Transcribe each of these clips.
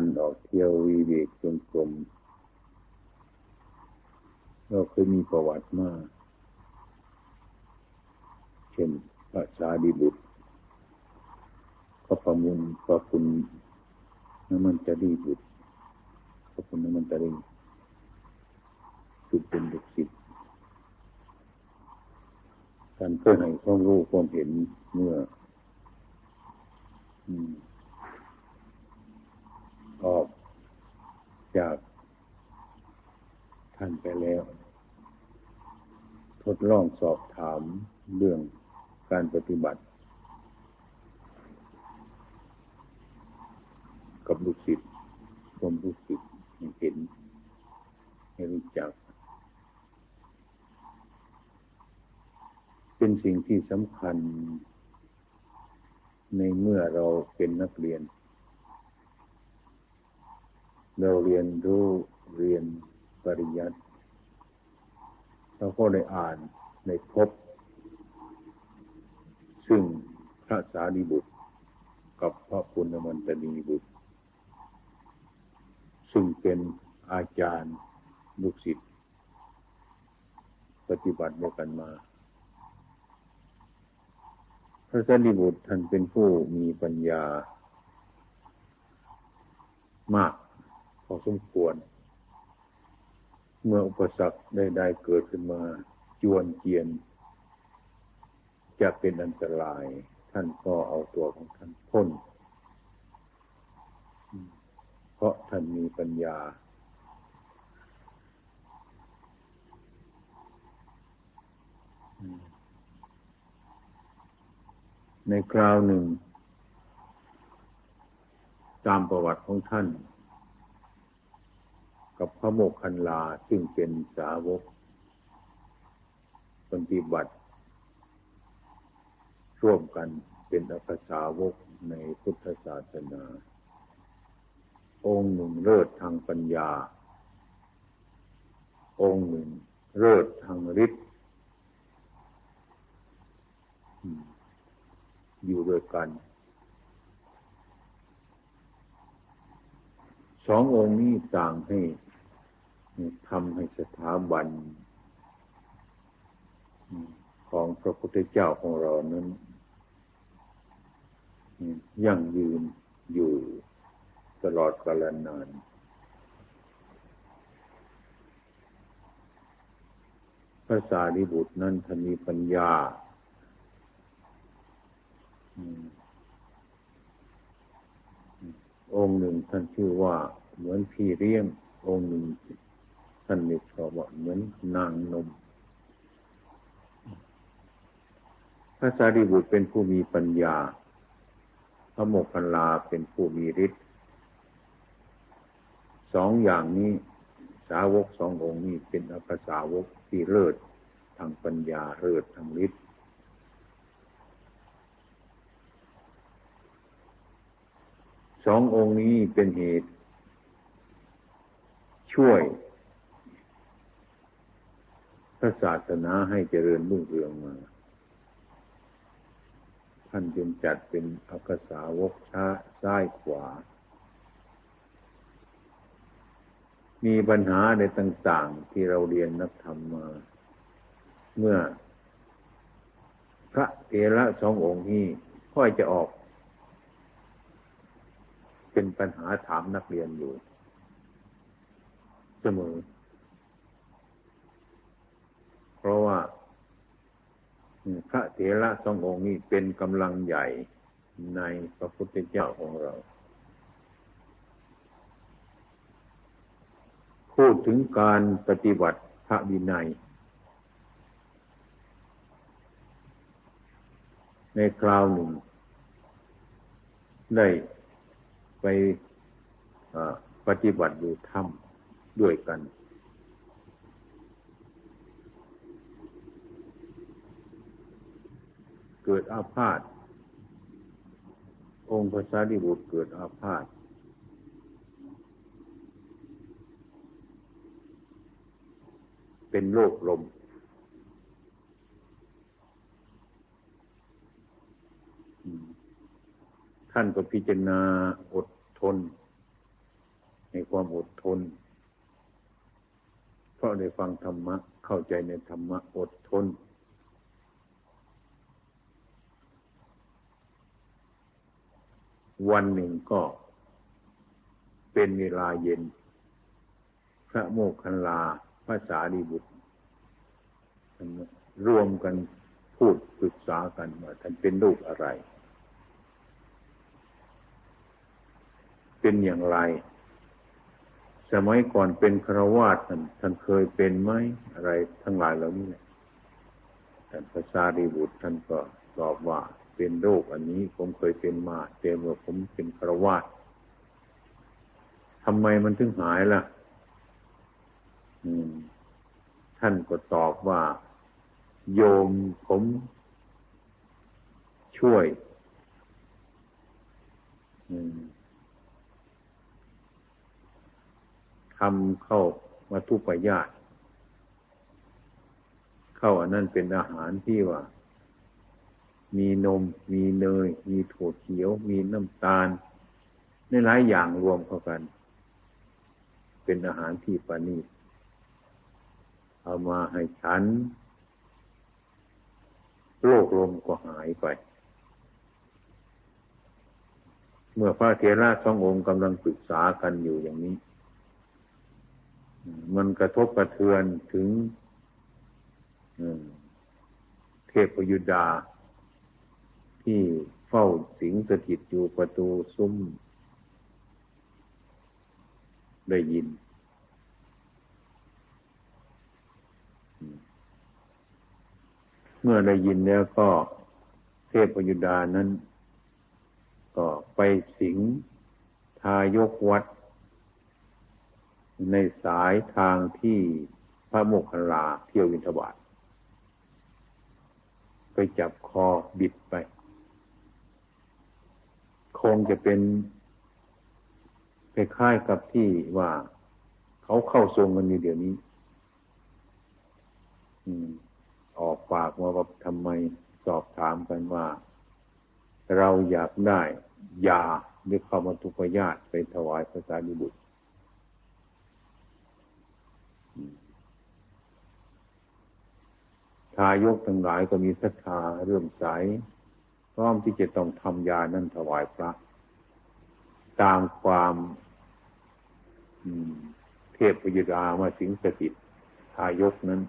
อันออกเที่ยววีเวกจงกรมเราเคยมีประวัติมาเช่นพระชาดีบุตรพระประมุนพระคุณน้ำมันจะดีบุตรพระคุณน้ำมันจะดีคือเป็นดุสิตการเพื่อให้ความรู้ความเห็นเมื่อ อ อกจากท่านไปแล้ว ทดลองสอบถามเรื่องการปฏิบัติ กับลูกศิษย์ความรู้สึกเห็น ให้รู้จัก เป็นสิ่งที่สำคัญ ในเมื่อเราเป็นนักเรียน เราเรียนรู้เรียนปริยัติเราก็ได้อ่านในพบ ซึ่งพระสารีบุตร กับพระปุณณมันตนีบุตร ซึ่งเป็นอาจารย์ลูกศิษย์ปฏิบัติด้วยกันมา พระสารีบุตรท่านเป็นผู้มีปัญญามาก อสมควร เมื่ออุปสรรคใดๆเกิดขึ้นมาจวนเจียน จะเป็นอันตราย ท่านก็เอาตัวของท่านพ้น เพราะท่านมีปัญญาในคราวหนึ่ง ตามประวัติของท่าน กับพระโมกขันลาซึ่งเป็นสาวก ปฏิบัติร่วมกันเป็นอักษาวกในพุทธศาสนา องค์หนึ่งเลิศทางปัญญา องค์หนึ่งเลิศทางฤทธิ์อยู่ด้วยกันสององค์นี้ต่างให้ ทำให้สถาบันของพระพุทธเจ้าของเรานั้นยั่งยืนอยู่ตลอดกาลนาน พระสารีบุตรนั้นท่านมีปัญญา องค์หนึ่งท่านชื่อว่าเหมือนพี่เลี้ยง องค์หนึ่ง ท่านนี่ชอบว่าเหมือนนางนม พระสารีบุตรเป็นผู้มีปัญญา พระโมคคัลลาเป็นผู้มีฤทธิ์สองอย่างนี้สาวกสององค์นี้เป็นอัปสาวกที่เลิศทางปัญญาเลิศทางฤทธิ์สององค์นี้เป็นเหตุ ช่วย พระศาสนาให้เจริญรุ่งเรืองมาท่านจึงจัดเป็นอักษาวกช้าซ้ายขวา มีปัญหาในต่างๆที่เราเรียนนักธรรมมา เมื่อ พระเถระสององค์นี้ค่อยจะออก เป็นปัญหาถามนักเรียนอยู่ เสมอ เพราะว่าพระเถระสององค์นี้เป็นกำลังใหญ่ในพระพุทธเจ้าของเรา พูดถึงการปฏิบัติพระวินัย ในคราวหนึ่ง ได้ไปปฏิบัติอยู่ถ้ำด้วยกัน เกิดอาพาธองค์พระสารีบุตรเกิดอาพาธเป็นโรคลม ท่านก็พิจารณาอดทน ในความอดทน เพราะได้ฟังธรรมะ เข้าใจในธรรมะอดทน วันหนึ่งก็เป็นเวลาเย็น พระโมคคัลลาพระสารีบุตรรวมกันพูดปรึกษากันว่าท่านเป็นลูกอะไร เป็นอย่างไร สมัยก่อนเป็นครวาสท่านท่านเคยเป็นไหมอะไรทั้งหลายเหล่านี้ท่านพระสารีบุตรท่านก็ตอบว่า เป็นโรคอันนี้ ผมเคยเป็นมาแต่เมื่อผมเป็นครวาสทำไมมันถึงหายล่ะท่านก็ตอบว่า โยมผม ช่วยทำเข้ามาทุปยาตเข้าอันนั้นเป็นอาหารที่ว่า มีนม มีเนย มีถั่วเขียว มีน้ำตาลในหลายอย่างรวมเข้ากัน เป็นอาหารที่ประณีตเอามาให้ฉัน โรคลมก็หายไป เมื่อพระเถระสององค์กำลังปรึกษากันอยู่อย่างนี้ มันกระทบกระเทือนถึงเทพยุดา ที่เฝ้าสิงสถิตอยู่ประตูซุ้มได้ยิน เมื่อได้ยินแล้วก็เทพยุดานั้น ก็ไปสิงทายกวัด ในสายทางที่พระโมคคัลลาเที่ยววินทบาทไปจับคอบิดไป คงจะเป็นคล้ายๆกับที่ว่าเขาเข้าทรงกันอยู่เดี๋ยวนี้ออกปากมาว่าทำไมสอบถามกันว่า เราอยากได้ยาหรือเข้ามาทุกญาติไปถวายพระสารีบุตรทายกทั้งหลายก็มีศรัทธาเรื่มใส ร้อมที่จะต้องทำยานั้นถวายพระ ตามความเทพยุดามาสิงสถิตทายกนั้น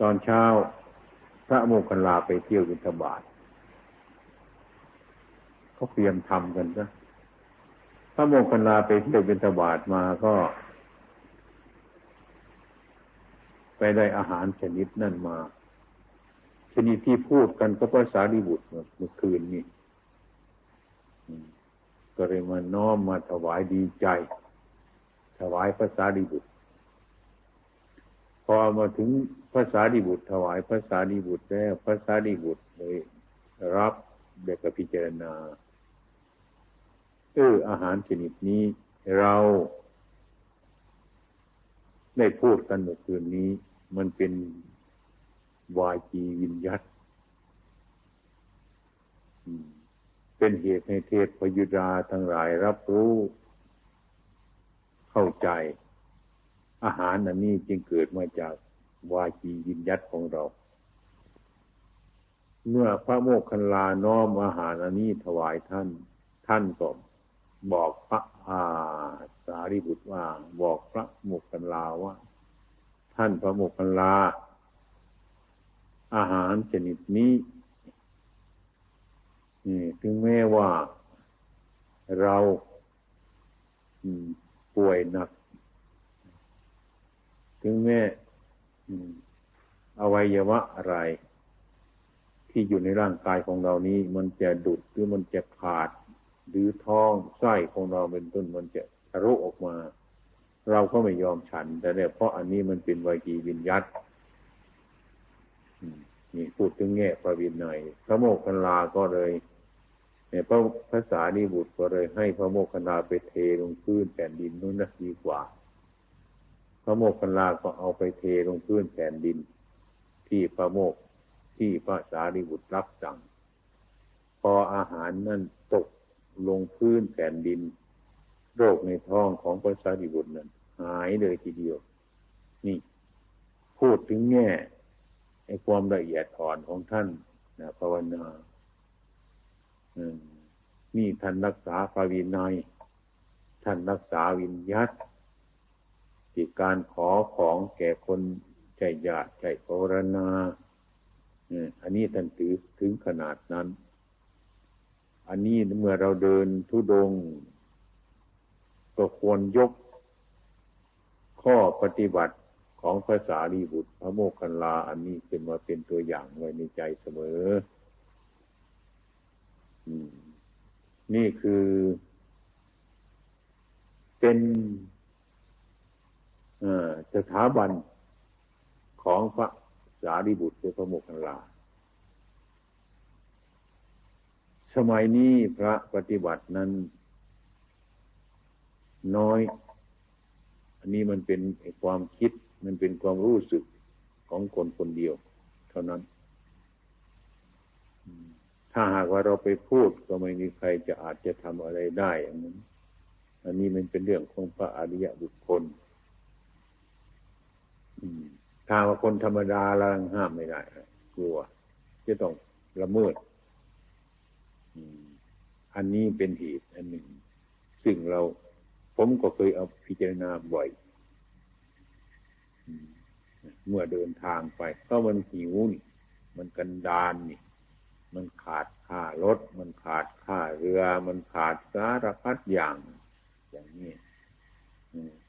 ตอนเช้าพระโมคคัลลาไปเที่ยวบิณฑบาตเขาเตรียมทำกันนะพระโมคคัลลาไปเที่ยวบิณฑบาตมาก็ไปได้อาหารชนิดนั่นมา ชนิดที่พูดกันก็ภาษาดิบุตรเมื่อคืนนี้ก็เลยมาน้อมมาถวายดีใจ ถวายภาษาดิบุตร พอมาถึงภาษาดีบุตร ถวายภาษาดีบุตรแล้วภาษาดีบุตรเลยรับเด็กพิจารณาเอออาหารชนิดนี้เราได้พูดกันเมื่อคืนนี้ มันเป็น วาจีวิญญัตเป็นเหตุให้เทศพยุดาทั้งหลายรับรู้ เข้าใจ อาหารอันนี้จึงเกิดมาจากวาจียินยัตของเรา เมื่อพระโมคคัลลาน้อมอาหารอันนี้ถวายท่าน ท่านก็บอกพระอาสารีบุตรว่า บอกพระโมคคัลลาว่า ท่านพระโมคคัลลา อาหารชนิดนี้นี่ถึงแม้ว่าเราป่วยหนัก ถึงแม้อวัยวะอะไร ที่อยู่ในร่างกายของเรานี้ มันจะดุดหรือมันจะขาด หรือท้องไส้ของเราเป็นต้นมันจะทะลุออกมา เราก็ไม่ยอมฉัน แต่เนี่ยเพราะอันนี้มันเป็นวิกีวิญยัต นี่พูดถึงแง่พระวินัยพระโมคคัลลาก็เลยเนี่ยพระภาษาดีบุตรก็เลยให้พระโมคคัลลาไปเทลงพื้นแผ่นดินนู้นนะดีกว่า พระโมกขันลาก็เอาไปเทลงพื้นแผ่นดิน ที่พระโมกที่พระสารีบุตรรับสั่ง พออาหารนั้นตกลงพื้นแผ่นดิน โรคในท้องของพระสารีบุตรนั้นหายเลยทีเดียว นี่ พูดถึงแง่ ในความละเอียดอ่อนของท่านนะภาวนานี่ท่านรักษาภาวินัย ท่านรักษาวิญญัตที่การขอของแก่คนใจหยาดใจภาวนาอันนี้ท่านถือถึงขนาดนั้น อันนี้เมื่อเราเดินทุดง ก็ควรยกข้อปฏิบัติ ของภาษาลีบุตรพระโมคคัลลา อันนี้เป็นมาเป็นตัวอย่างไว้ในใจเสมอนี่คือ เป็นสถาบันของพระสารีบุตรคือพระโมคคัลลา สมัยนี้พระปฏิบัตินั้น น้อย อันนี้มันเป็นความคิด มันเป็นความรู้สึกของคนคนเดียว เท่านั้น ถ้าหากว่าเราไปพูดก็ไม่มีใครจะอาจจะทำอะไรได้อย่างนั้นอันนี้มันเป็นเรื่องของพระอริยบุคคลถ้าว่าคนธรรมดาเราห้ามไม่ได้กลัว จะต้องละเมิดอันนี้เป็นเหตุอันหนึ่ง ซึ่งเราผมก็เคยเอาพิจารณาบ่อย เมื่อเดินทางไป ก็มันหิวนี่ มันกันดานนี่ มันขาดค่ารถ มันขาดค่าเรือ มันขาดสารพัดอย่าง อย่างนี้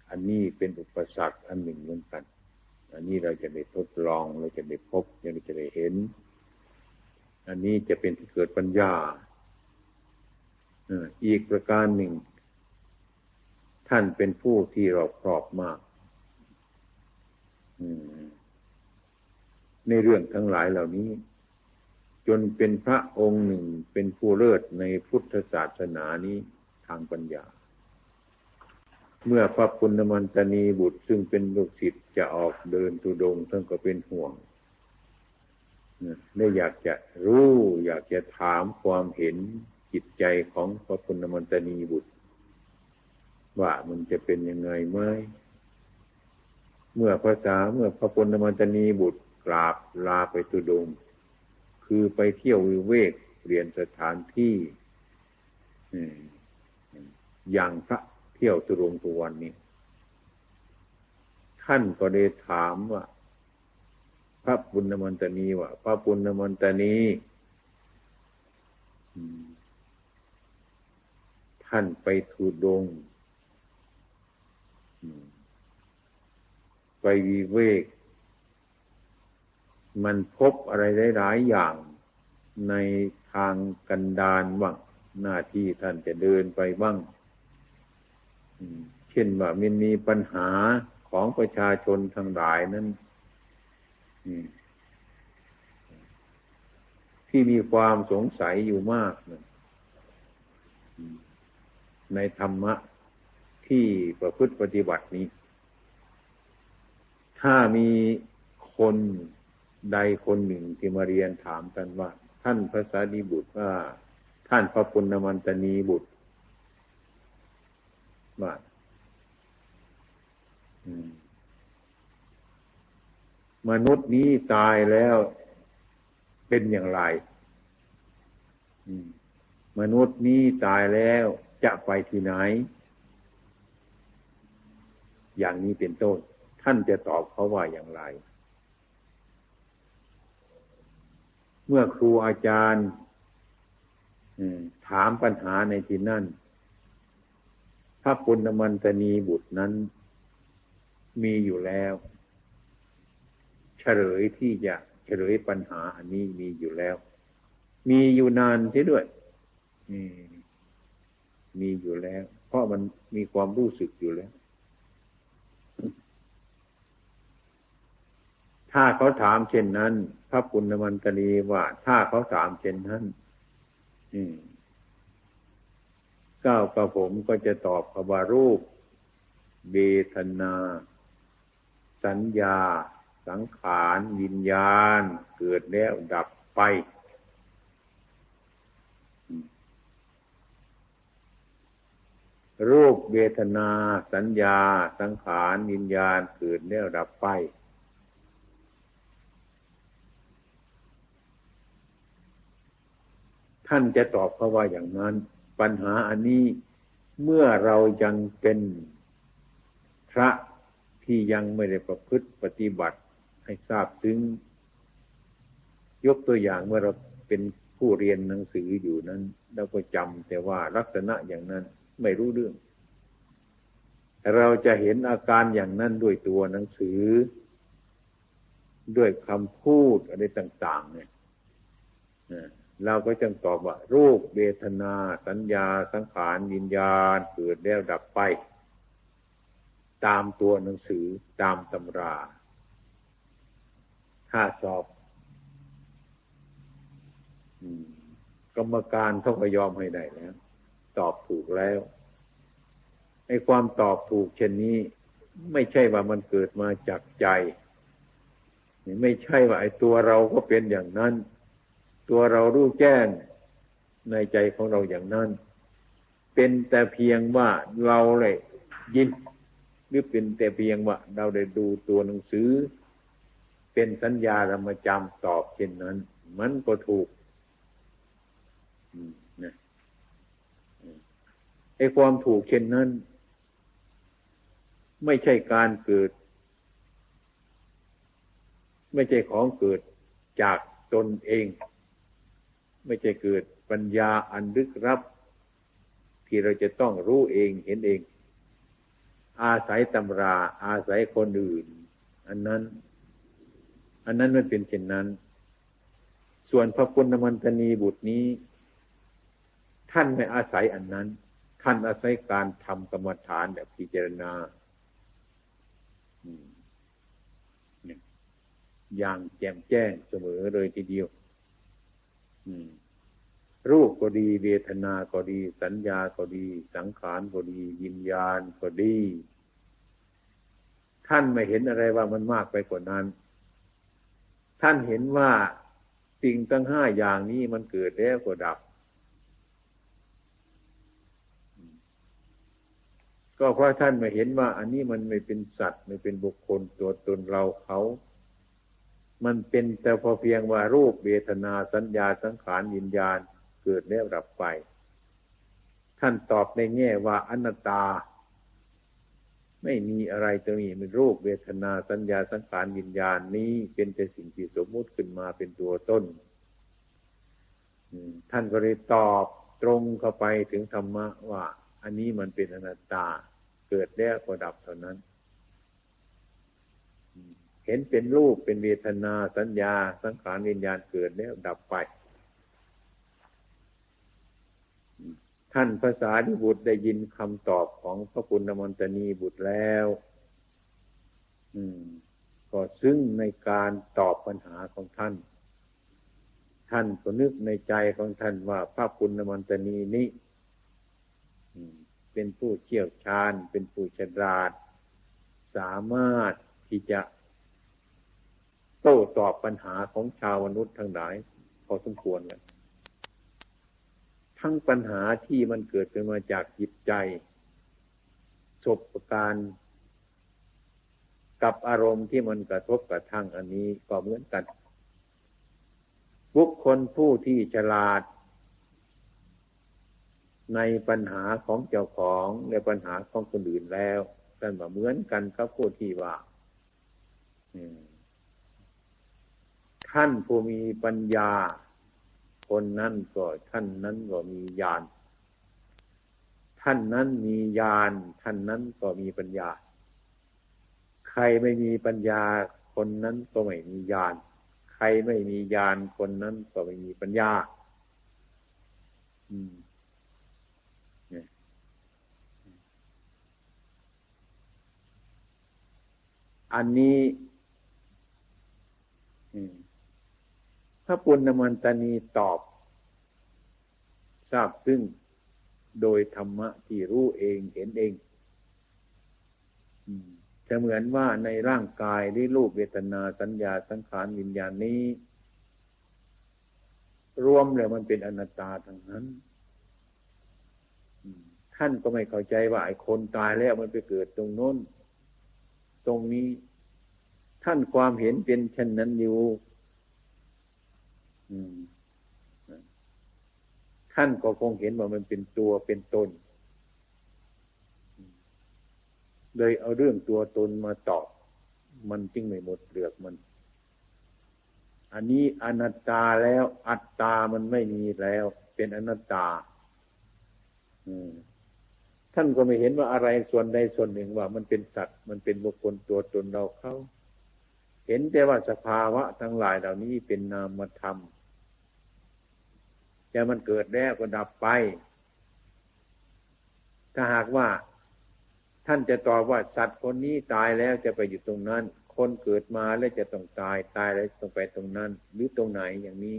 อันนี้เป็นอุปสรรคอันหนึ่งเหมือนกัน อันนี้เราจะได้ทดลองเราจะได้พบเราจะได้เห็น อันนี้จะเป็นที่เกิดปัญญาอีกประการหนึ่ง ท่านเป็นผู้ที่เราครอบมาก ในเรื่องทั้งหลายเหล่านี้ จนเป็นพระองค์หนึ่งเป็นผู้เลิศในพุทธศาสนานี้ทางปัญญา เมื่อพระปุณณมันตนีบุตรซึ่งเป็นลูกศิษย์จะออกเดินตุดงท่านก็เป็นห่วงได้อยากจะรู้ อยากจะถามความเห็นจิตใจของพระปุณณมันตนีบุตร ว่ามันจะเป็นยังไงไหม เมื่อภาษาเมื่อพระปุณมันตนีบุตรกราบลาไปตุดง คือไปเที่ยววิเวกเปลี่ยนสถานที่อย่างพระเที่ยวตุรงตุวันนี้ ท่านก็ได้ถามว่า พระปุณณมันตนีว่า พระปุณณมันตนีท่านไปทูดง ไปวีเวก มันพบอะไรได้หลายอย่างในทางกันดานบ้างหน้าที่ท่านจะเดินไปบ้างเช่นว่ามันมีปัญหาของประชาชนทั้งหลายนั้นที่มีความสงสัยอยู่มากในธรรมะที่ประพฤติปฏิบัตินี้ ถ้ามีคนใดคนหนึ่งที่มาเรียนถามกันว่า ท่านพระสารีบุตรว่าท่านพระปุณณมันตนีบุตรว่ามนุษย์นี้ตายแล้วเป็นอย่างไรมนุษย์นี้ตายแล้วจะไปที่ไหน อย่างนี้เป็นต้น ท่านจะตอบเขาว่าอย่างไร เมื่อครูอาจารย์ถามปัญหาในที่นั่น พระปุณณมันตนีบุตรนั้น มีอยู่แล้ว เฉลยที่จะเฉลยปัญหาอันนี้มีอยู่แล้ว มีอยู่นานใช่ด้วยมีอยู่แล้ว เพราะมันมีความรู้สึกอยู่แล้ว ถ้าเขาถามเช่นนั้น พระปุณณมันตนีว่าถ้าเขาถามเช่นนั้นก้าวกระผมก็จะตอบคำว่ารูปเบทนา สัญญา สังขารวิญญาณ เกิดแล้วดับไปรูปเวทนา สัญญา สังขารวิญญาณเกิดแล้วดับไป ท่านจะตอบเขาว่าอย่างนั้น ปัญหาอันนี้เมื่อเรายังเป็นพระที่ยังไม่ได้ประพฤติปฏิบัติให้ทราบถึง ยกตัวอย่างเมื่อเราเป็นผู้เรียนหนังสืออยู่นั้นเราก็จำแต่ว่าลักษณะอย่างนั้นไม่รู้เรื่อง เราจะเห็นอาการอย่างนั้นด้วยตัวหนังสือ ด้วยคำพูดอะไรต่าง ๆ เนี่ย เราก็จึงตอบว่า รูปเวทนา สัญญา สังขารวิญญาณเกิดแล้วดับไป ตามตัวหนังสือตามตำรา ถ้าสอบกรรมการเขาก็ยอมให้ได้แล้วตอบถูกแล้วไอ้ความตอบถูกเช่นนี้ ไม่ใช่ว่ามันเกิดมาจากใจ ไม่ใช่ว่าไอ้ตัวเราก็เป็นอย่างนั้น ตัวเรารู้แจ้งในใจของเราอย่างนั้น เป็นแต่เพียงว่าเราเลยยินหรือเป็นแต่เพียงว่า เราได้ดูตัวหนังสือ เป็นสัญญาเรามาจำตอบเช่นนั้น มันก็ถูกนะไอ้ความถูกเช่นนั้น ไม่ใช่การเกิด ไม่ใช่ของเกิดจากตนเอง ไม่ใช่เกิดปัญญาอันลึกลับ ที่เราจะต้องรู้เองเห็นเอง อาศัยตำรา อาศัยคนอื่น อันนั้น อันนั้นมันเป็นเช่นนั้น ส่วนพระปุณณมันตนีบุตรนี้ ท่านไม่อาศัยอันนั้น ท่านอาศัยการทำกรรมฐานแบบพิจารณาอย่างแจ่มแจ้งเสมอเลยทีเดียว รูปก็ดี เวทนาก็ดี สัญญาก็ดี สังขารก็ดี วิญญาณก็ดี ท่านไม่เห็นอะไรว่ามันมากไปกว่านั้น ท่านเห็นว่าสิ่งตั้งห้าอย่างนี้มันเกิดแล้วก็ดับ ก็เพราะท่านไม่เห็นว่า อันนี้มันไม่เป็นสัตว์ไม่เป็นบุคคลตัวตนเราเขา มันเป็นแต่พอเพียงว่ารูปเวทนาสัญญาสังขารวิญญาณเกิดแล้วดับไป ท่านตอบในแง่ว่าอนัตตา ไม่มีอะไรตัวนี้มันรูปเวทนาสัญญาสังขารวิญญาณนี้เป็นแต่สิ่งที่สมมุติขึ้นมาเป็นตัวต้นท่านก็เลยตอบตรงเข้าไปถึงธรรมะว่า อันนี้มันเป็นอนัตตา เกิดแล้วก็ดับเท่านั้น ห็นเป็นรูปเป็นเวทนาสัญญา สังขารวิญญาณเกิดแล้วดับไป ท่านภาษาดิบุตรได้ยินคำตอบของพระคุณมนตนีบุตรแล้ว อืม ก็ซึ่งในการตอบปัญหาของท่าน ท่านก็นึกในใจของท่านว่าพระคุณมนตนีนี้เป็นผู้เชี่ยวชาญ เป็นผู้ฉลาด สามารถที่จะ โต้ตอบปัญหาของชาวมนุษย์ทั้งหลายพอสมควรเลยทั้งปัญหาที่มันเกิดขึ้นมาจากจิตใจสบการกับอารมณ์ที่มันกระทบกระทั่งอันนี้ก็เหมือนกัน บุคคลผู้ที่ฉลาด ในปัญหาของเจ้าของในปัญหาของคนอื่นแล้วท่านว่าเหมือนกันกับผู้ที่ว่า อืม ท่านผู้มีปัญญา คนนั้นก็ท่านนั้นก็มีญาณท่านนั้นมีญาณท่านนั้นก็มีปัญญา ใครไม่มีปัญญา คนนั้นก็ไม่มีญาณใครไม่มีญาณคนนั้นก็ไม่มีปัญญา อืมอันนี้ อืม ระปุณณมันตานีตอบทราบซึ่งโดยธรรมะที่รู้เองเห็นเองจะเหมือนว่าในร่างกายได้รูปเวทนาสัญญาสังขารวิญญาณนี้ รวมเลยมันเป็นอนัตตาทั้งนั้นท่านก็ไม่เข้าใจว่าไอ้คนตายแล้วมันไปเกิดตรงโน้น ตรงนี้ ท่านความเห็นเป็นเช่นนั้นอยู่ ท่านก็คงเห็นว่ามันเป็นตัวเป็นตน เลยเอาเรื่องตัวตนมาตอบ มันจึงไม่หมดเปลือกมัน อันนี้อนัตตาแล้ว อัตตามันไม่มีแล้ว เป็นอนัตตาท่านก็ไม่เห็นว่าอะไรส่วนใดส่วนหนึ่งว่า มันเป็นสัตว์ มันเป็นบุคคลตัวตนเราเขาเห็นแต่ว่าสภาวะทั้งหลายเหล่านี้เป็นนามธรรม แต่มันเกิดแล้วก็ดับไป ถ้าหากว่าท่านจะตอบว่าสัตว์คนนี้ตายแล้วจะไปอยู่ตรงนั้น คนเกิดมาแล้วจะต้องตายตายแล้วต้องไปตรงนั้น หรือตรงไหนอย่างนี้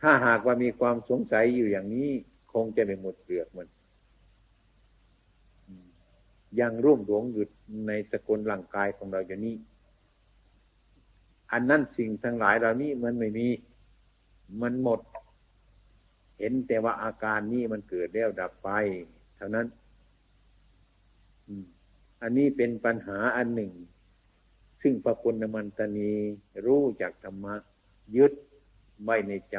ถ้าหากว่ามีความสงสัยอยู่อย่างนี้ คงจะไม่หมดเปลือกมัน ยังร่วมหลวงอยู่ในสกุลร่างกายของเราอย่างนี้ อันนั้นสิ่งทั้งหลายเหล่านี้มันไม่มี มันหมด เห็นแต่ว่าอาการนี้มันเกิดแล้วดับไป เท่านั้นอันนี้เป็นปัญหาอันหนึ่ง ซึ่งพระปุณมันตนีรู้จากธรรมะ ยึดไว้ในใจ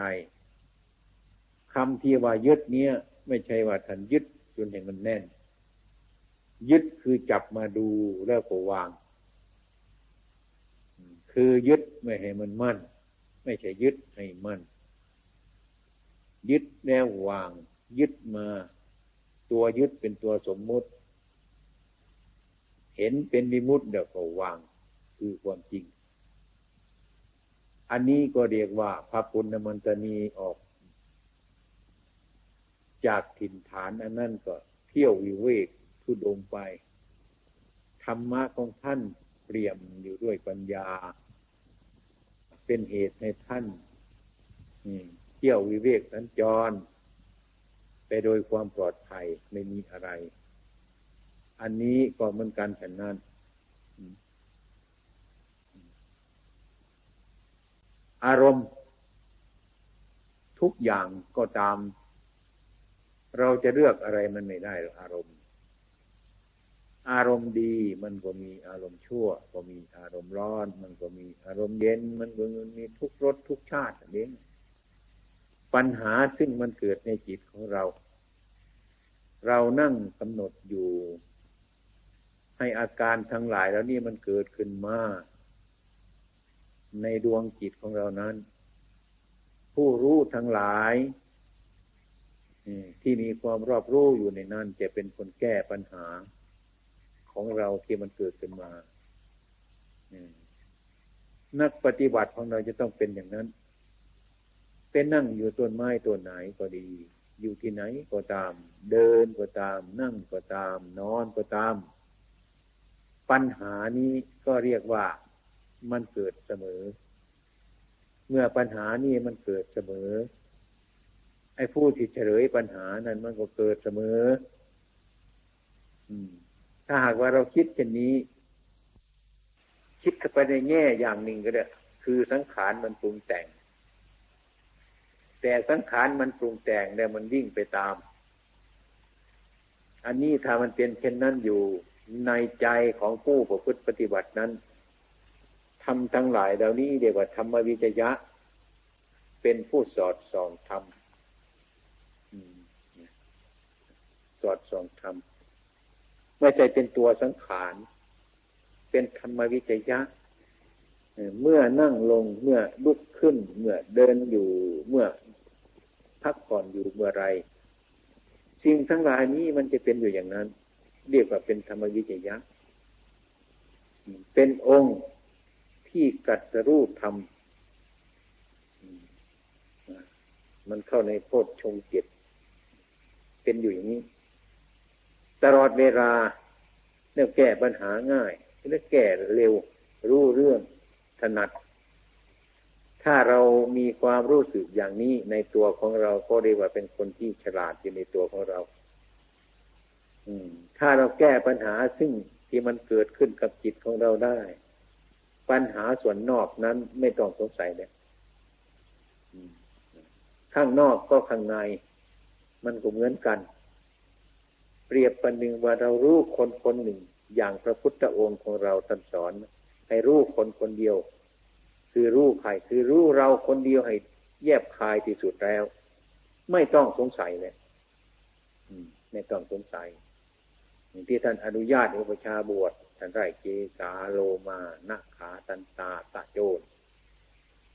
คำที่ว่ายึดเนี้ยไม่ใช่ว่าท่านยึดจนเห็นมันแน่น ยึดคือจับมาดูแล้วก็วาง คือยึดไม่ให้มันมั่น ไม่ใช่ยึดให้มั่น ยึดแล้ววาง ยึดมา ตัวยึดเป็นตัวสมมุติ เห็นเป็นวิมุตเดี๋ยวก็วาง คือความจริง อันนี้ก็เรียกว่าพระปุณณมันตนีออก จากถิ่นฐานอันนั้นก็เที่ยววิเวกทุดงไป ธรรมะของท่านเปลี่ยมอยู่ด้วยปัญญา เป็นเหตุให้ท่าน เที่ยววิเวกสัญจร ไปโดยความปลอดภัยไม่มีอะไร อันนี้ก็เหมือนกันแผ่นนั้น อารมณ์ ทุกอย่างก็ตาม เราจะเลือกอะไรมันไม่ได้หรอกอารมณ์ อารมณ์ดีมันก็มีอารมณ์ชั่ว ก็มีอารมณ์ร้อน มันก็มีอารมณ์เย็น มันก็มีทุกรสทุกชาติอันนี้ ปัญหาซึ่งมันเกิดในจิตของเรา เรานั่งกำหนดอยู่ ให้อาการทั้งหลายแล้วนี่มันเกิดขึ้นมาในดวงจิตของเรานั้น ผู้รู้ทั้งหลายที่มีความรอบรู้อยู่ในนั้นจะเป็นคนแก้ปัญหาของเราที่มันเกิดขึ้นมานักปฏิบัติของเราจะต้องเป็นอย่างนั้น เป็นนั่งอยู่ต้นไม้ต้นไหนก็ดี อยู่ที่ไหนก็ตาม เดินก็ตาม นั่งก็ตาม นอนก็ตาม ปัญหานี้ก็เรียกว่ามันเกิดเสมอ เมื่อปัญหานี้มันเกิดเสมอ ไอ้ผู้ที่เฉลยปัญหานั้นมันก็เกิดเสมอถ้าหากว่าเราคิดเช่นนี้ คิดเข้าไปในแง่อย่างหนึ่งก็ได้คือสังขารมันปรุงแต่ง แต่สังขารมันปรุงแต่งแล้วมันวิ่งไปตาม อันนี้ถ้ามันเป็นเช่นนั้นอยู่ในใจของผู้ประพฤติปฏิบัตินั้นทำทั้งหลายเหล่านี้เรียกว่าธรรมวิจยะ เป็นผู้สอดส่องธรรมสอดส่องธรรมไม่ใช่เป็นตัวสังขาร เป็นธรรมวิจยะ เมื่อนั่งลง เมื่อลุกขึ้น เมื่อเดินอยู่ เมื่อ พักผ่อนอยู่เมื่อไร สิ่งทั้งหลายนี้มันจะเป็นอยู่อย่างนั้น เรียกว่าเป็นธรรมวิจยะเป็นองค์ที่กัดสรูปธรรมมันเข้าในโพชฌงเจ็ดเป็นอยู่อย่างนี้ ตลอดเวลาเนี่ยแก้ปัญหาง่ายและแก้เร็วรู้เรื่องถนัด ถ้าเรามีความรู้สึกอย่างนี้ในตัวของเราก็เรียกว่าเป็นคนที่ฉลาดอยู่ในตัวของเรา อืม ถ้าเราแก้ปัญหาซึ่งที่มันเกิดขึ้นกับจิตของเราได้ ปัญหาส่วนนอกนั้นไม่ต้องสงสัยเลยข้างนอกก็ข้างใน มันก็เหมือนกัน เปรียบประหนึ่งว่าเรารู้คนคนหนึ่ง อย่างพระพุทธองค์ของเราท่านสอน ให้รู้คนคนเดียว คือรู้ใครคือรู้เราคนเดียวให้แยบคายที่สุดแล้ว ไม่ต้องสงสัยเลยไม่ต้องสงสัยที่ท่านอนุญาตอุปชาบวชท่านไรเกสาโลมานาขาตันตาตะโจน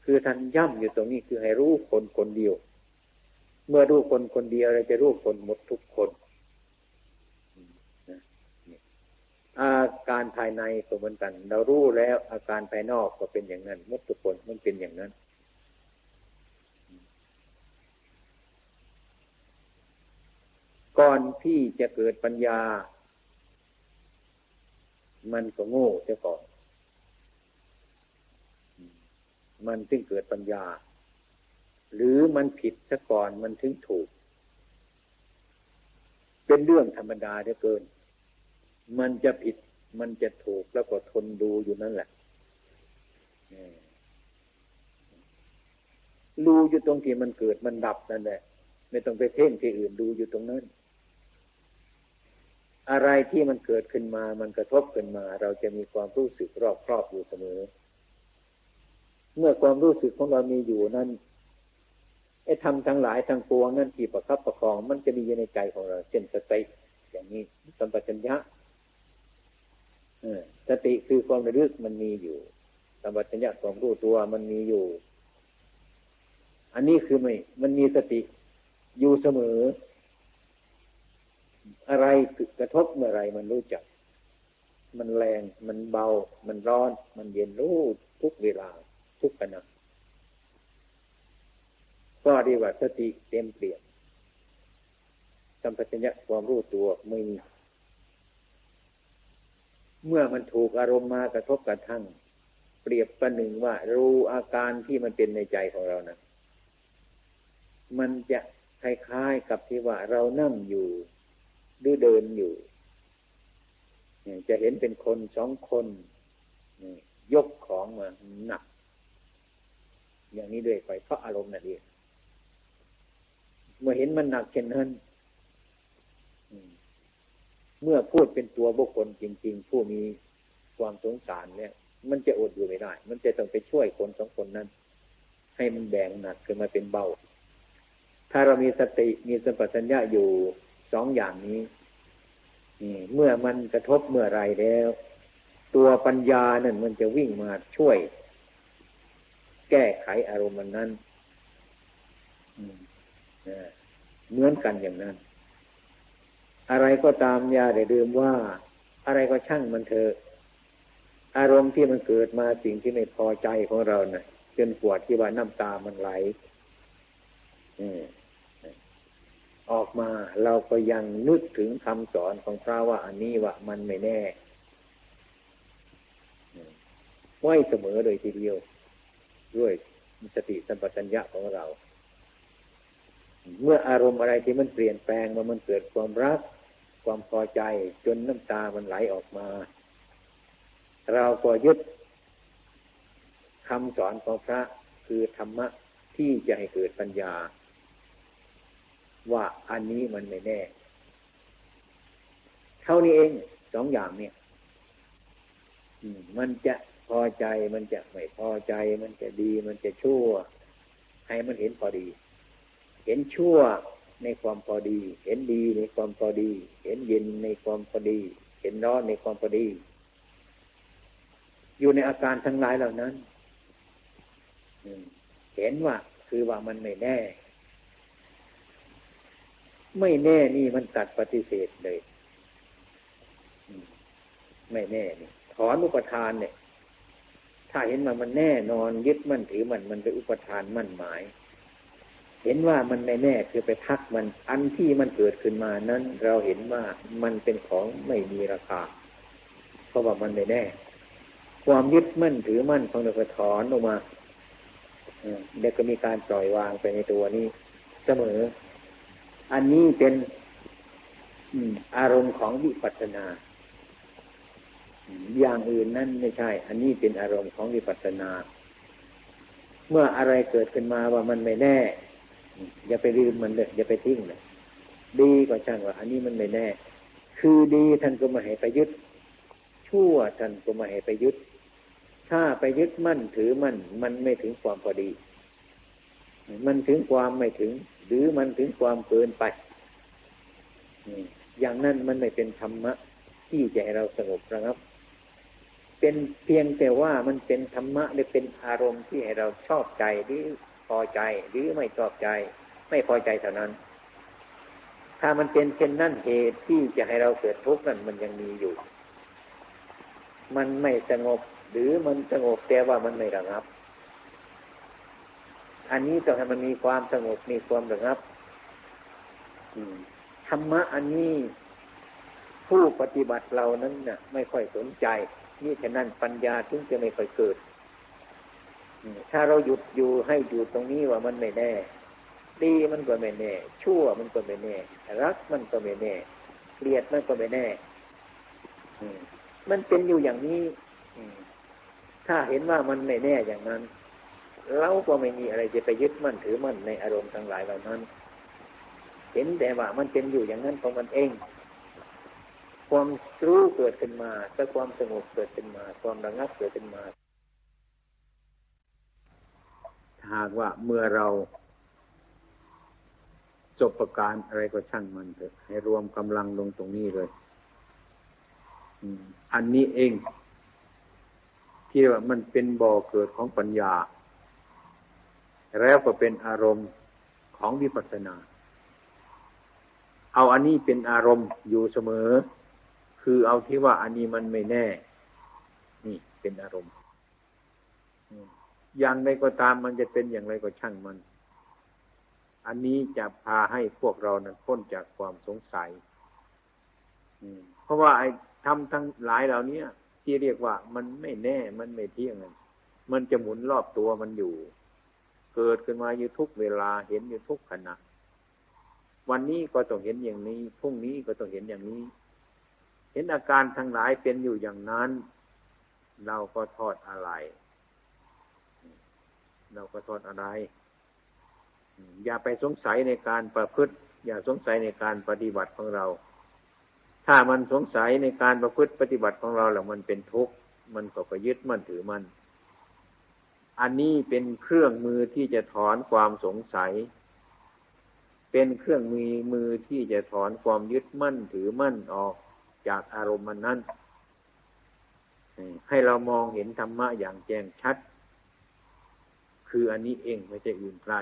คือท่านย่ำอยู่ตรงนี้คือให้รู้คนคนเดียว เมื่อรู้คนคนเดียวเราจะรู้คนหมดทุกคน อาการภายในก็เหมือนกัน เรารู้แล้วอาการภายนอกก็เป็นอย่างนั้นมดทุกคนมันเป็นอย่างนั้น ก่อนที่จะเกิดปัญญา มันก็โง่เจ้าก่อน มันถึงเกิดปัญญา หรือมันผิดซะก่อนมันถึงถูก เป็นเรื่องธรรมดาเหลือเกิน มันจะผิด มันจะถูกแล้วก็ทนดูอยู่นั่นแหละดูอยู่ตรงที่มันเกิดมันดับนั่นแหละไม่ต้องไปเพ่งที่อื่นดูอยู่ตรงนั้น อะไรที่มันเกิดขึ้นมา มันกระทบขึ้นมา เราจะมีความรู้สึกรอบครอบอยู่เสมอ เมื่อความรู้สึกของเรามีอยู่นั้นไอ้ทำทั้งหลายทั้งปวงนั่นที่ประคับประคอง มันจะมีอยู่ในใจของเราเช่นสติอย่างนี้สัมปชัญญะ สติคือความระลึกมันมีอยู่สัมปชัญญะความรู้ตัวมันมีอยู่ อันนี้คือไม่ มันมีสติอยู่เสมอ อะไรกระทบเมื่อไรมันรู้จัก มันแรง มันเบา มันร้อน มันเย็นรู้ทุกเวลา ทุกขณะก็ดีว่าสติเต็มเปลี่ยนสัมปชัญญะความรู้ตัวไม่มี เมื่อมันถูกอารมณ์มากระทบกระทั่ง เปรียบประหนึ่งว่า รู้อาการที่มันเป็นในใจของเรานะมันจะคล้ายๆกับที่ว่าเรานั่งอยู่หรือเดินอยู่ จะเห็นเป็นคนสองคนยกของมาหนัก อย่างนี้ด้วยไปเพราะอารมณ์นั่นเองเมื่อเห็นมันหนักเช่นนั้น เมื่อพูดเป็นตัวบุคคลจริง ๆ ผู้มีความสงสารเนี่ย มันจะอดอยู่ไม่ได้ มันจะต้องไปช่วยคนสองคนนั้น ให้มันแบ่งหนักขึ้นมาเป็นเบา ถ้าเรามีสติมีสัมปชัญญะอยู่สองอย่างนี้นี่เมื่อมันกระทบเมื่อไรแล้ว ตัวปัญญานั่นมันจะวิ่งมาช่วย แก้ไขอารมณ์นั้นเหมือนกันอย่างนั้น อะไรก็ตามอย่าได้ลืมว่า อะไรก็ช่างมันเถอะอารมณ์ที่มันเกิดมาสิ่งที่ไม่พอใจของเราเนะ่ยจนปวดที่ว่าน้ำตามันไหลออกมาเราก็ยังนึกถึงคำสอนของพระว่าอันนี้ว่ามันไม่แน่ไว้เสมอเลยทีเดียว ด้วยสติสัมปชัญญะของเรา เมื่ออารมณ์อะไรที่มันเปลี่ยนแปลงมามันเกิดความรัก ความพอใจจนน้ำตามันไหลออกมา เราก็ยึดคำสอนของพระคือธรรมะที่จะให้เกิดปัญญา ว่าอันนี้มันไม่แน่ เท่านี้เองสองอย่างเนี่ยมันจะพอใจมันจะไม่พอใจ มันจะดี มันจะชั่ว ให้มันเห็นพอดี เห็นชั่ว ในความพอดี เห็นดีในความพอดี เห็นเย็นในความพอดี เห็นร้อนในความพอดี อยู่ในอาการทั้งหลายเหล่านั้นเห็นว่าคือว่ามันไม่แน่ ไม่แน่นี่มันตัดปฏิเสธเลยไม่แน่นี่ถอนอุปทานเนี่ย ถ้าเห็นว่ามันแน่นอนยึดมั่นถือมันมันเป็นอุปทานมั่นหมาย เห็นว่ามันไม่แน่คือไปทักมัน อันที่มันเกิดขึ้นมานั้น เราเห็นว่ามันเป็นของไม่มีราคา เพราะว่ามันไม่แน่ ความยึดมั่นถือมั่นของเราก็ถอนออกมาเด็กก็มีการปล่อยวางไปในตัวนี้เสมอ อันนี้เป็นอารมณ์ของวิปัสสนา อย่างอื่นนั่นไม่ใช่ อันนี้เป็นอารมณ์ของวิปัสสนา เมื่ออะไรเกิดขึ้นมาว่ามันไม่แน่ อย่าไปลืมมันเลยอย่าไปทิ้งเลยดีก็ช่างว่า อันนี้มันไม่แน่ คือดีท่านก็มาให้ไปยึดชั่วท่านก็มาให้ไปยึดถ้าไปยึดมั่นถือมั่นมันไม่ถึงความพอดี มันถึงความไม่ถึง หรือมันถึงความเกินไปอย่างนั้นมันไม่เป็นธรรมะ ที่จะให้เราสงบระงับ เป็นเพียงแต่ว่ามันเป็นธรรมะหรือเป็นอารมณ์ที่ให้เราชอบใจหรือ พอใจหรือไม่ชอบใจ ไม่พอใจเท่านั้น ถ้ามันเป็นเช่นนั้นเหตุที่จะให้เราเกิดทุกข์นั้นมันยังมีอยู่ มันไม่สงบหรือมันสงบแต่ว่ามันไม่ระงับ อันนี้ต้องให้มันมีความสงบมีความระงับธรรมะอันนี้ผู้ปฏิบัติเรานั้นเนี่ยไม่ค่อยสนใจ นี่ฉะนั้นปัญญาถึงจะไม่ค่อยเกิด ถ้าเราหยุดอยู่ให้อยู่ตรงนี้ว่ามันไม่แน่ ดีมันก็ไม่แน่ ชั่วมันก็ไม่แน่ รักมันก็ไม่แน่เกลียดมันก็ไม่แน่มันเป็นอยู่อย่างนี้ถ้าเห็นว่ามันไม่แน่อย่างนั้น เราก็ไม่มีอะไรจะไปยึดมั่นถือมั่นในอารมณ์ทั้งหลายเหล่านั้น เห็นแต่ว่ามันเป็นอยู่อย่างนั้นของมันเอง ความรู้เกิดขึ้นมาแต่ความสงบเกิดขึ้นมา ความระงับเกิดขึ้นมา หากว่าเมื่อเราจบประการอะไรก็ช่างมันเถอะให้รวมกำลังลงตรงนี้เลยอันนี้เอง ที่ว่ามันเป็นบ่อเกิดของปัญญา แล้วก็เป็นอารมณ์ของวิปัสสนา เอาอันนี้เป็นอารมณ์อยู่เสมอ คือเอาที่ว่าอันนี้มันไม่แน่ นี่เป็นอารมณ์ อย่างไรก็ตามมันจะเป็นอย่างไรก็ช่างมัน อันนี้จะพาให้พวกเรานั้นพ้นจากความสงสัยเพราะว่าไอ้ทำทั้งหลายเหล่านี้ที่เรียกว่ามันไม่แน่ มันไม่เที่ยง มันจะหมุนรอบตัวมันอยู่ เกิดขึ้นมาอยู่ทุกเวลาเห็นอยู่ทุกขณะ วันนี้ก็ต้องเห็นอย่างนี้ พรุ่งนี้ก็ต้องเห็นอย่างนี้ เห็นอาการทั้งหลายเป็นอยู่อย่างนั้น เราก็ทอดอะไร เราก็ทอดอะไรอย่าไปสงสัยในการประพฤติ อย่าสงสัยในการปฏิบัติของเรา ถ้ามันสงสัยในการประพฤติปฏิบัติของเราแล้วมันเป็นทุกข์มันก็ไปยึดมั่นถือมัน อันนี้เป็นเครื่องมือที่จะถอนความสงสัย เป็นเครื่องมือมือที่จะถอนความยึดมั่นถือมั่นออกจากอารมณ์มันนั้นให้เรามองเห็นธรรมะอย่างแจ้งชัด คืออันนี้เองไม่ใช่อื่นไกล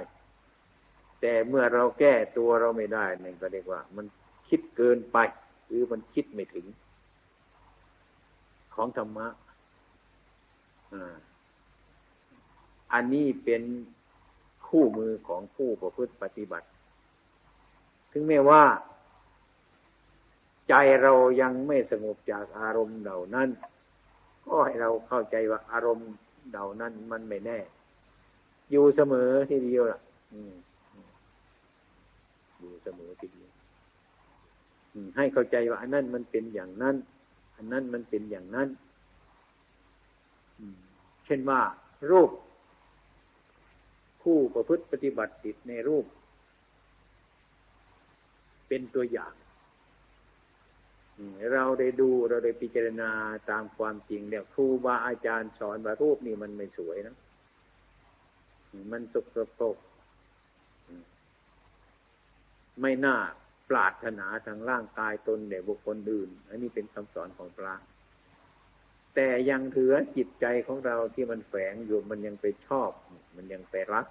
แต่เมื่อเราแก้ตัวเราไม่ได้นั่นก็เรียกว่า มันคิดเกินไป หรือมันคิดไม่ถึง ของธรรมะอันนี้เป็นคู่มือของผู้ประพฤติปฏิบัติ ถึงแม้ว่า ใจเรายังไม่สงบจากอารมณ์เหล่านั้น ก็ให้เราเข้าใจว่าอารมณ์เหล่านั้นมันไม่แน่ อยู่เสมอทีเดียวล่ะอยู่เสมอทีเดียวให้เข้าใจว่าอันนั้นมันเป็นอย่างนั้น อันนั้นมันเป็นอย่างนั้นเช่นว่า รูปผู้ประพฤติปฏิบัติติดในรูป เป็นตัวอย่างเราได้ดูเราได้พิจารณาตามความจริงเนี่ยครูบาอาจารย์สอนว่ารูปนี่มันไม่สวยนะ มันสกปรกไม่น่าปรารถนาทางร่างกายตนแด่บุคคลอื่น อันนี้เป็นคำสอนของพระ แต่ยังถือจิตใจของเราที่มันแฝงอยู่มันยังไปชอบ มันยังไปรัก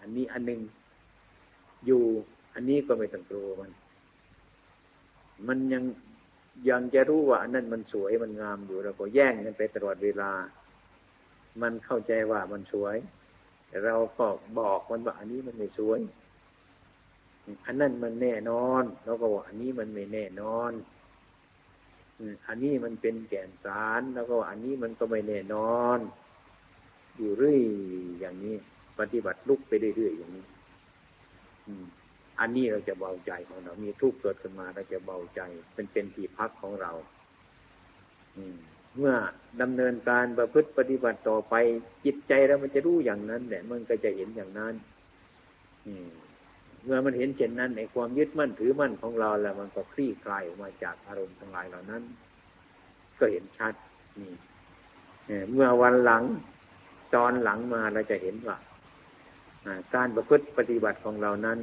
อันนี้อันหนึ่งอยู่ อันนี้ก็ไม่ต้องกลัวมัน มันยังยังจะรู้ว่า อันนั้นมันสวยมันงามอยู่เราก็แย่งกันไปตลอดเวลา มันเข้าใจว่ามันสวย เราก็บอกมันว่าอันนี้มันไม่สวย อันนั้นมันแน่นอนแล้วก็ว่าอันนี้มันไม่แน่นอนอันนี้มันเป็นแก่นสารแล้วก็อันนี้มันก็ไม่แน่นอน อยู่เรื่อยอย่างนี้ ปฏิบัติลุกไปเรื่อยๆอย่างนี้อันนี้เราจะเบาใจของเรา มีทุกข์เกิดขึ้นมาเราจะเบาใจ เป็นเป็นที่พักของเรา เมื่อดำเนินการประพฤติปฏิบัติต่อไป จิตใจเรามันจะรู้อย่างนั้นแหละมันก็จะเห็นอย่างนั้น อืมเมื่อมันเห็นเช่นนั้นในความยึดมั่นถือมั่นของเราแล้วมันก็คลี่คลายออกมาจากอารมณ์ทั้งหลายเหล่านั้น ก็เห็นชัดนี่เมื่อวันหลังตอนหลังมาเราจะเห็นว่าการประพฤติปฏิบัติของเรานั้น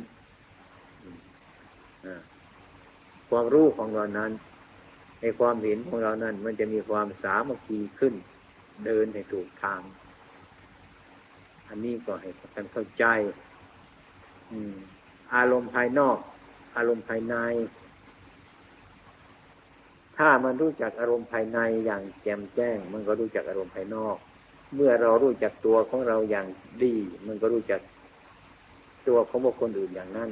ความรู้ของเรานั้น ในความเห็นของเรานั้น มันจะมีความสามัคคีขึ้น เดินให้ถูกทาง อันนี้ก็ให้ท่านเข้าใจอารมณ์ภายนอก อารมณ์ภายใน ถ้ามันรู้จักอารมณ์ภายในอย่างแจ่มแจ้ง มันก็รู้จักอารมณ์ภายนอก เมื่อเรารู้จักตัวของเราอย่างดี มันก็รู้จักตัวของบุคคลอื่นอย่างนั้น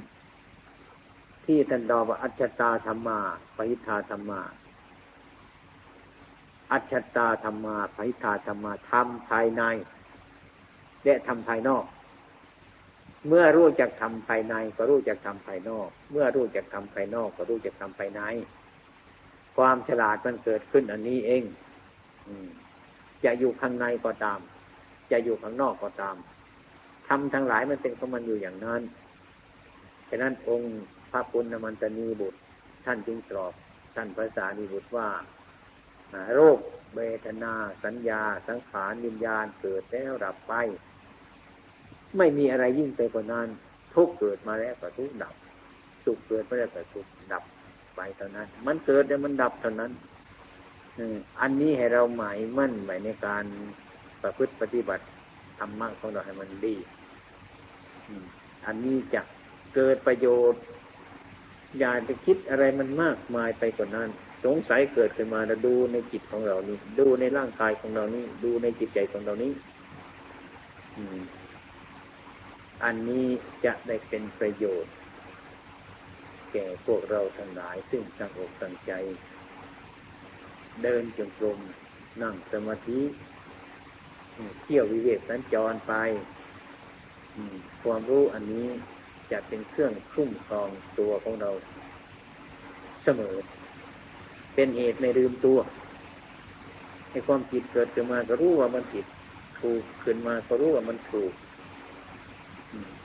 ที่ท่านดอว่าอัจฉตาธรรมาปหิทาธรรมา อัจฉตาธรรมาปหิทาธรรมาทำภายใน และทำภายนอก เมื่อรู้จักทำภายใน ก็รู้จักทำภายนอก เมื่อรู้จักทำภายนอก ก็รู้จักทำภายใน ความฉลาดมันเกิดขึ้นอันนี้เองจะอยู่ข้างในก็ตาม จะอยู่ข้างนอกก็ตามทำทั้งหลายมันเป็นของมันอยู่อย่างนั้นฉะนั้นองค์พระปุณณมันตนีบุตร ท่านจึงตรอบท่านภาษาดีบุตรว่า รคเบทนาสัญญา สังขารวิญญาณเกิดแล้วดับไป ไม่มีอะไรยิ่งไปกว่านั้น ทุกเกิดมาแล้วก็ทุกดับ สุขเกิดมาแล้วก็สุขดับไปเท่านั้น มันเกิดแล้วมันดับเท่านั้นอันนี้ให้เราหมายมั่นไว้ในการประพฤติปฏิบัติธรรมะของเราให้มันดีอันนี้จะเกิดประโยชน์ อย่าไปคิดอะไรมันมากมายไปกว่านั้น สงสัยเกิดขึ้นมาเราดูในจิตของเรานี่ดูในร่างกายของเรานี่ดูในจิตใจของเรานี้อันนี้จะได้เป็นประโยชน์ แก่พวกเราทั้งหลาย ซึ่งตั้งอกตั้งใจ เดินจงกรมนั่งสมาธิเที่ยววิเวกสัญจรไปความรู้อันนี้จะเป็นเครื่องคุ้มครองตัวของเราเสมอ เป็นเหตุไม่ลืมตัวในความผิดเกิดขึ้นมาก็รู้ว่ามันผิด ถูกขึ้นมาก็รู้ว่ามันถูก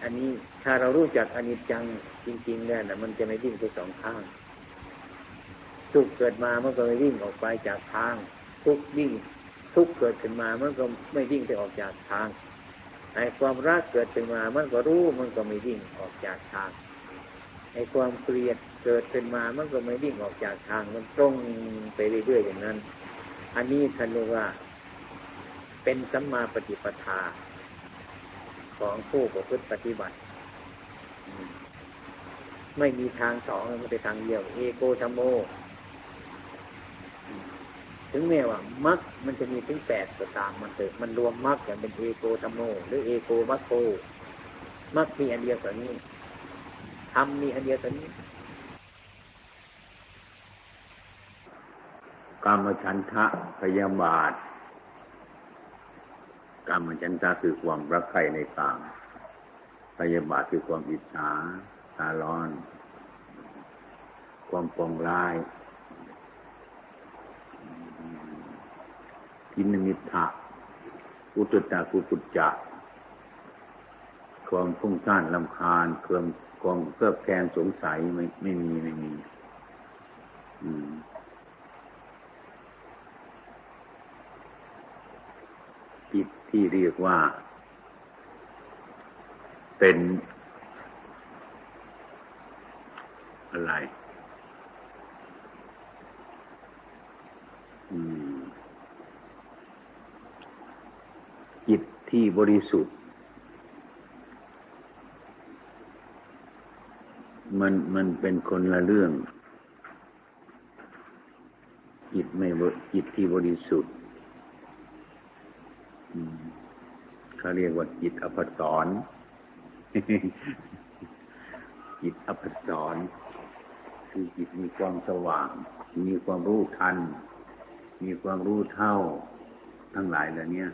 อันนี้ถ้าเรารู้จักอนิจจังจริงๆเนี่ยนะมันจะไม่วิ่งไปสองข้างทุกเกิดมามันก็ไม่วิ่งออกไปจากทาง ทุกวิ่งทุกเกิดขึ้นมามันก็ไม่วิ่งไปออกจากทางไอ้ความรักเกิดขึ้นมามันก็รู้มันก็ไม่วิ่งออกจากทาง ไอ้ความเกลียดเกิดขึ้นมามันก็ไม่วิ่งออกจากทางมันตรงไปเรื่อยๆอย่างนั้น อันนี้ท่านเรียกว่า เป็นสัมมาปฏิปทา ของผู้ประพฤติปฏิบัติ ไม่มีทางสองมันเป็นทางเดียว เอโกธรมโม ถึงแม้ว่ามักมันจะมีถึงแปดก็ตามมันเถอะมันรวมมักอย่างเป็นเอโกธรมโม หรือเอโกมัคโคมักมีอันเดียวตัวนี้ ทำมีอันเดียวตัวนี้กรรมฉันทะพยาบาทกรรมฉันทะคือความรักใคร่ในกามพยาบาทคือความอิจฉาตาร้อน ความปองร้ายกินมิทะอุตตะกุกุจจะความฟุ้งซ่านลำคาญความ ความเครือบแคลงสงสัยไม่ไม่มีไม่มี อืมจิตที่เรียกว่า เป็น อะไรจิตที่บริสุทธิ์ มันมันเป็นคนละเรื่อง จิตไม่จิตที่บริสุทธิ์เขาเรียกว่าจิตอภสรจิตอภสรคือจิตมีความสว่าง มีความรู้ทัน มีความรู้เท่า ทั้งหลายเหล่านี้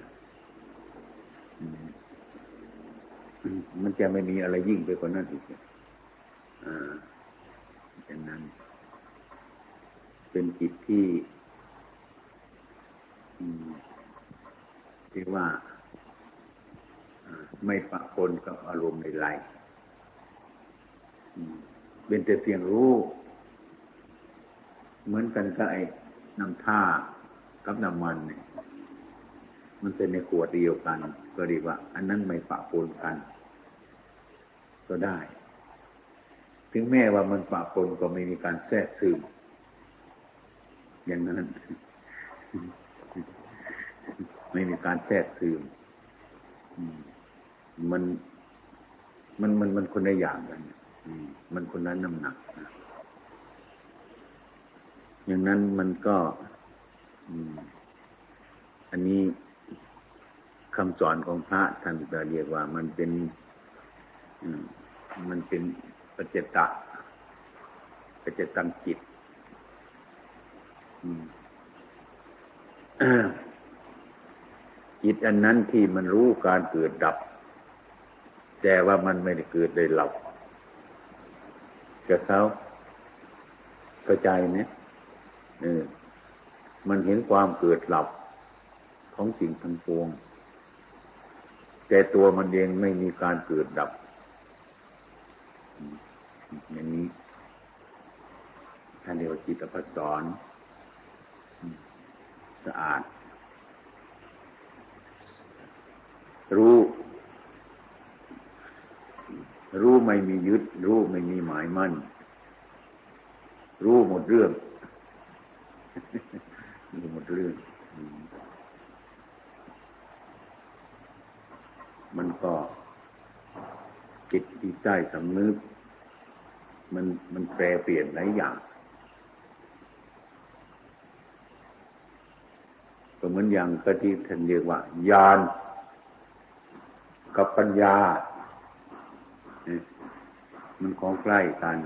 มันจะไม่มีอะไรยิ่งไปกว่านั้นอีก ดังนั้น เป็นจิตที่ที่ว่าไม่ปะปนกับอารมณ์ใดเป็นแต่เพียงรู้ เหมือนกันกับไอ้น้ำท่ากับน้ำมันเนี่ยมันเป็นในขวดเดียวกัน ก็เรีกว่า อันนั้นไม่ปะปนกัน ก็ได้ ถึงแม้ว่ามันปะปนก็ไม่มีการแทรกซึมอย่างนั้น ไม่มีการแทรกซึมมันมันมันมันคนละอย่างกันมันคนนั้นน้ำหนักอย่างนั้นมันก็อันนี้คำสอนของพระท่านจะเรียกว่ามันเป็นมันเป็น ปัจจตะปัจจตังจิตจิตอันนั้นที่มันรู้การเกิดดับ แต่ว่ามันไม่ได้เกิดได้หลับกับเขาเข้าใจไหมเออมันเห็นความเกิดหลับของสิ่งทั้งปวง แต่ตัวมันเองไม่มีการเกิดดับ อย่างนี้ท่านเรียกว่าจิตปัสสอนสะอาด รู้ รู้ไม่มียึด รู้ไม่มีหมายมั่น รู้หมดเรื่อง รู้หมดเรื่อง มันก็ จิตที่ใต้สำนึก มันมันแปรเปลี่ยนหลายอย่างก็เหมือนอย่างกที่ท่านเรียกว่า ญาณกับปัญญา มันของใกล้กัน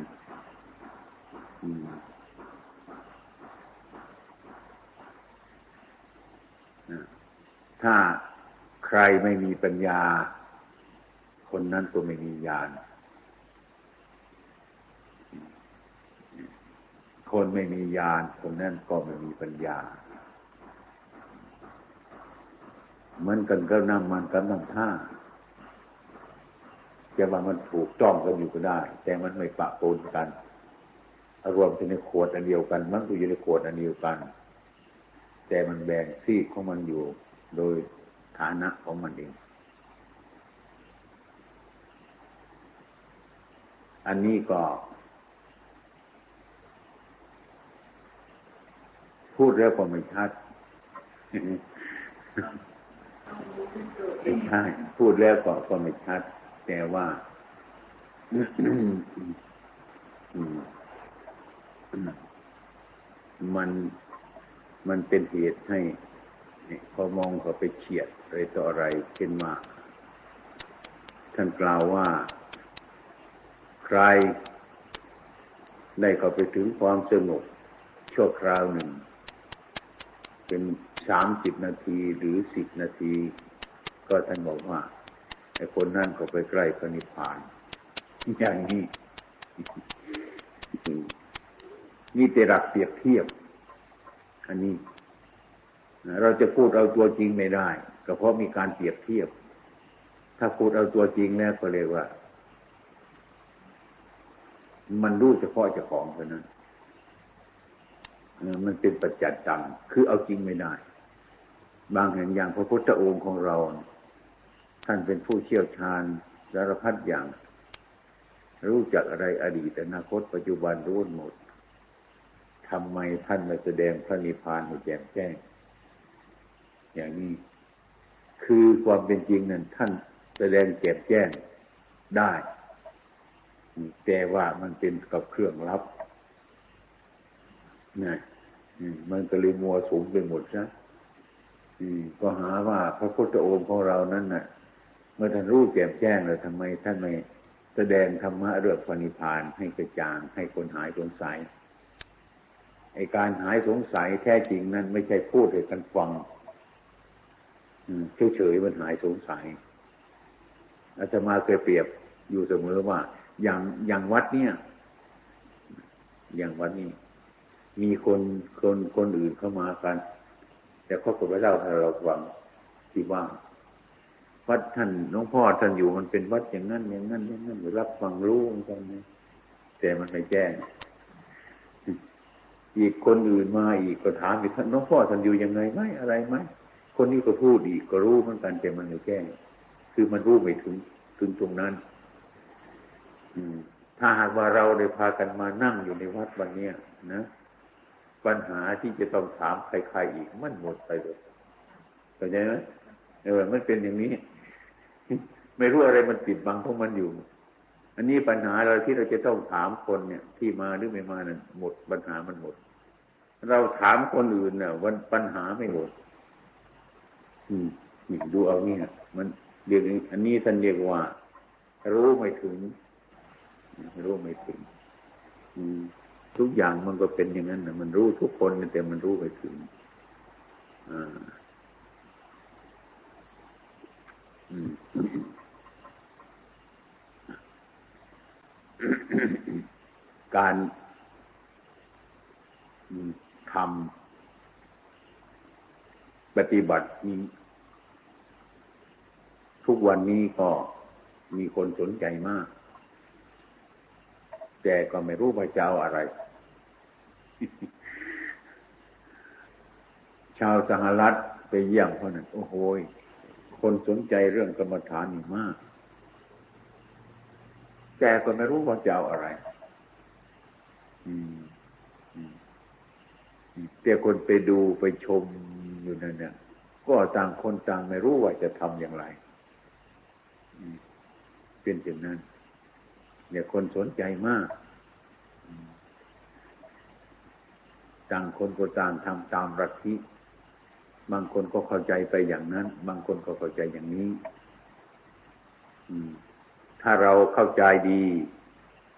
ถ้าใครไม่มีปัญญา คนนั้นก็ไม่มีญาณ คนไม่มีญาณคนนั้นก็ไม่มีปัญญา เหมือนกันก็น้ำมันกับน้ำท่าจะว่ามันถูกจ้องกันอยู่ก็ได้ แต่มันไม่ปะปนกันรวมในขวดอันเดียวกัน มันก็อยู่ในขวดอันเดียวกัน แต่มันแบ่งซีกของมันอยู่ โดยฐานะของมันเอง อันนี้ก็ พูดแล้วก็ไม่ชัดไม่ใช่พูดแล้วก็ก็ไม่ชัด แต่ว่ามันมันเป็นเหตุให้พอมองเขาไปเฉียดอะไรต่ออะไรเช่นว่าท่านกล่าวว่า ใคร ได้เข้าไปถึงความสงบชั่วคราวหนึ่ง เป็นสามสิบนาทีหรือสิบนาที ก็ท่านบอกว่าไอ้คนนั่นก็ไปใกล้พระนิพพาน อย่างนี้นี่แต่รักเปรียบเทียบ อันนี้ เราจะพูดเอาตัวจริงไม่ได้ ก็เพราะมีการเปรียบเทียบ ถ้าพูดเอาตัวจริงแล้วก็เรียกว่า มันรู้เฉพาะเจ้าของเท่านั้นมันเป็นปัจจัดตังคือเอาจริงไม่ได้ บางแห่งอย่างพระพุทธองค์ของเรา ท่านเป็นผู้เชี่ยวชาญสารพัดอย่าง รู้จักอะไรอดีตอนาคตปัจจุบันรู้หมดทำไมท่านมาแสดงพระนิพพานให้แจ่มแจ้ง อย่างนี้คือความเป็นจริงนั้นท่านแสดงแจ่มแจ้งได้ แต่ว่ามันเป็นกับเครื่องรับนะมันก็เลยมัวสูงไปหมดนะก็หาว่าพระพุทธองค์ของเรานั้นน่ะ เมื่อท่านรู้แจ่มแจ้งเลยทำไมท่านไม่แสดงธรรมะเรื่องพนิพานให้กระจ่างให้คนหายสงสัยไอการหายสงสัยแท้จริงนั้น ไม่ใช่พูดให้กันฟังเฉยๆมันหายสงสัยอาตมาเคยเปรียบอยู่เสมอว่า อย่างอย่างวัดเนี่ย อย่างวัดนี้ มีคนคนคนอื่นเข้ามากัน แต่เขาก็ไปเล่าให้เราฟังที่ว่าวัดท่านน้องพ่อท่านอยู่มันเป็นวัดอย่างนั้นอย่างนั้นอย่างนั้นรับฟังรู้กันนะแต่มันไม่แจ้ง อีกคนอื่นมาอีกก็ถามอีกท่านน้องพ่อท่านอยู่ยังไงไหมอะไรไหมคนนี้ก็พูดอีกก็รู้เหมือนกันแต่มันไม่แจ้ง คือมันรู้ไม่ถึงถึงตรงนั้น ถ้าหากว่าเราได้พากันมานั่งอยู่ในวัดวันเนี้ยนะ ปัญหาที่จะต้องถามใครๆอีกมันหมดไปเลยเข้าใจไหมเออมันเป็นอย่างนี้ ไม่รู้อะไรมันปิดบังของมันอยู่ อันนี้ปัญหาเราที่เราจะต้องถามคนเนี่ย ที่มาหรือไม่มานั่นหมดปัญหามันหมด เราถามคนอื่นเนี่ยวันปัญหาไม่หมด อืมดูเอาเนี่ยมันเรียกอันนี้ท่านเรียกว่า รู้ไม่ถึง รู้ไม่ถึงทุกอย่างมันก็เป็นอย่างนั้นนะมันรู้ทุกคนแต่มันรู้ไม่ถึงอ่าการทำปฏิบัตินี้ทุกวันนี้ก็มีคนสนใจมาก แต่ก็ไม่รู้ว่าจะเอาอะไร ชาวสหรัฐไปเยี่ยมเขานั่นโอ้โหคนสนใจเรื่องกรรมฐานนี่มาก แกก็ไม่รู้ว่าจะเอาอะไร อืมแต่คนไปดูไปชมอยู่นั่นเนี่ยก็ต่างคนต่างไม่รู้ว่าจะทำอย่างไร เป็นอย่างนั้น เนี่ยคนสนใจมาก ต่างคนก็ต่างทำตามรัทิบางคนก็เข้าใจไปอย่างนั้น บางคนก็เข้าใจอย่างนี้ถ้าเราเข้าใจดี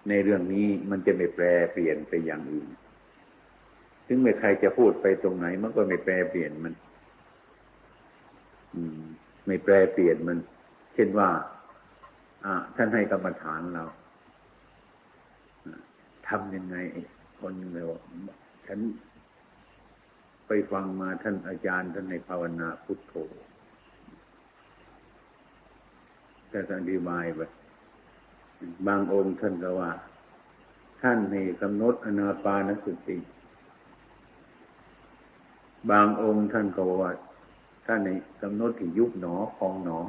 ในเรื่องนี้มันจะไม่แปรเปลี่ยนไปอย่างอื่น ถึงไม่ใครจะพูดไปตรงไหน มันก็ไม่แปรเปลี่ยนมัน อืม ไม่แปรเปลี่ยนมัน เช่นว่า อ่า ท่านให้กรรมฐานเรา ทำยังไงคนเราฉันไปฟังมาท่านอาจารย์ท่านในภาวนาพุทโธแต่ท่านอธิบายไปบางองค์ท่านก็ว่า ท่านในกำหนดอนาปานสติบางองค์ท่านก็ว่า ท่านในกำหนดที่ยุบหนอพองหนอ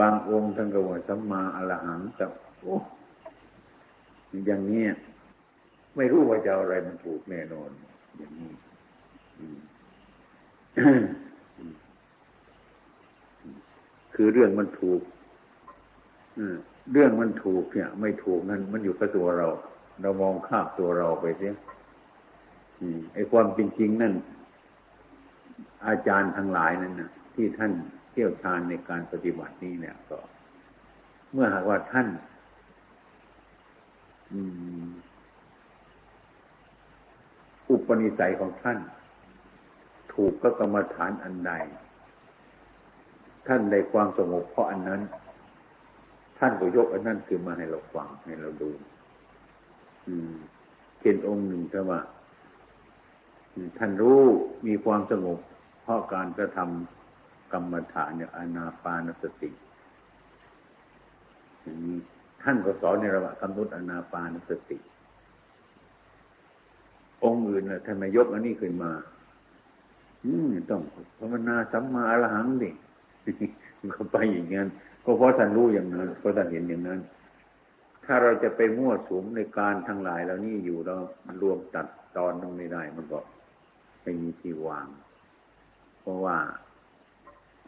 บางองค์ท่านก็ว่าสัมมาอรหังกับโอ้ อย่างนี้ไม่รู้ว่าจะอะไรมันถูกแน่นอน อย่างนี้คือเรื่องมันถูกเรื่องมันถูกเนี่ย ไม่ถูกนั่นมันอยู่กับตัวเรา เรามองข้ามตัวเราไปเสียไอ้ความจริงๆนั่น อาจารย์ทั้งหลายนั่นนะที่ท่านเที่ยวชาญในการปฏิบัตินี้เนี่ย ก็ เมื่อหากว่าท่าน อุปนิสัยของท่าน ถูกก็กรรมฐานอันใด ท่านในความสงบเพราะอันนั้น ท่านก็ยกอันนั้นคือมาให้เราฟังให้เราดู อืมเช่นองค์หนึ่งถ้าว่าท่านรู้มีความสงบ เพราะการกระทำกรรมฐานเนี่ยอนาปานสติอย่างนี้ ท่านก็สอนในระหว่างกำหนดอนาปานสติ องค์อื่นนะท่านไม่ยกอันนี้ขึ้นมา อืมต้องภาวนาสัมมาอรหังดิเขาไปอย่างนั้นก็เพราะท่านรู้อย่างนั้นเพราะท่านเห็นอย่างนั้น ถ้าเราจะไปมั่วสุมในการทั้งหลายแล้วนี่อยู่เรารวมตัดตอนต้องไม่ได้มันก็ไม่มีที่วาง เพราะว่า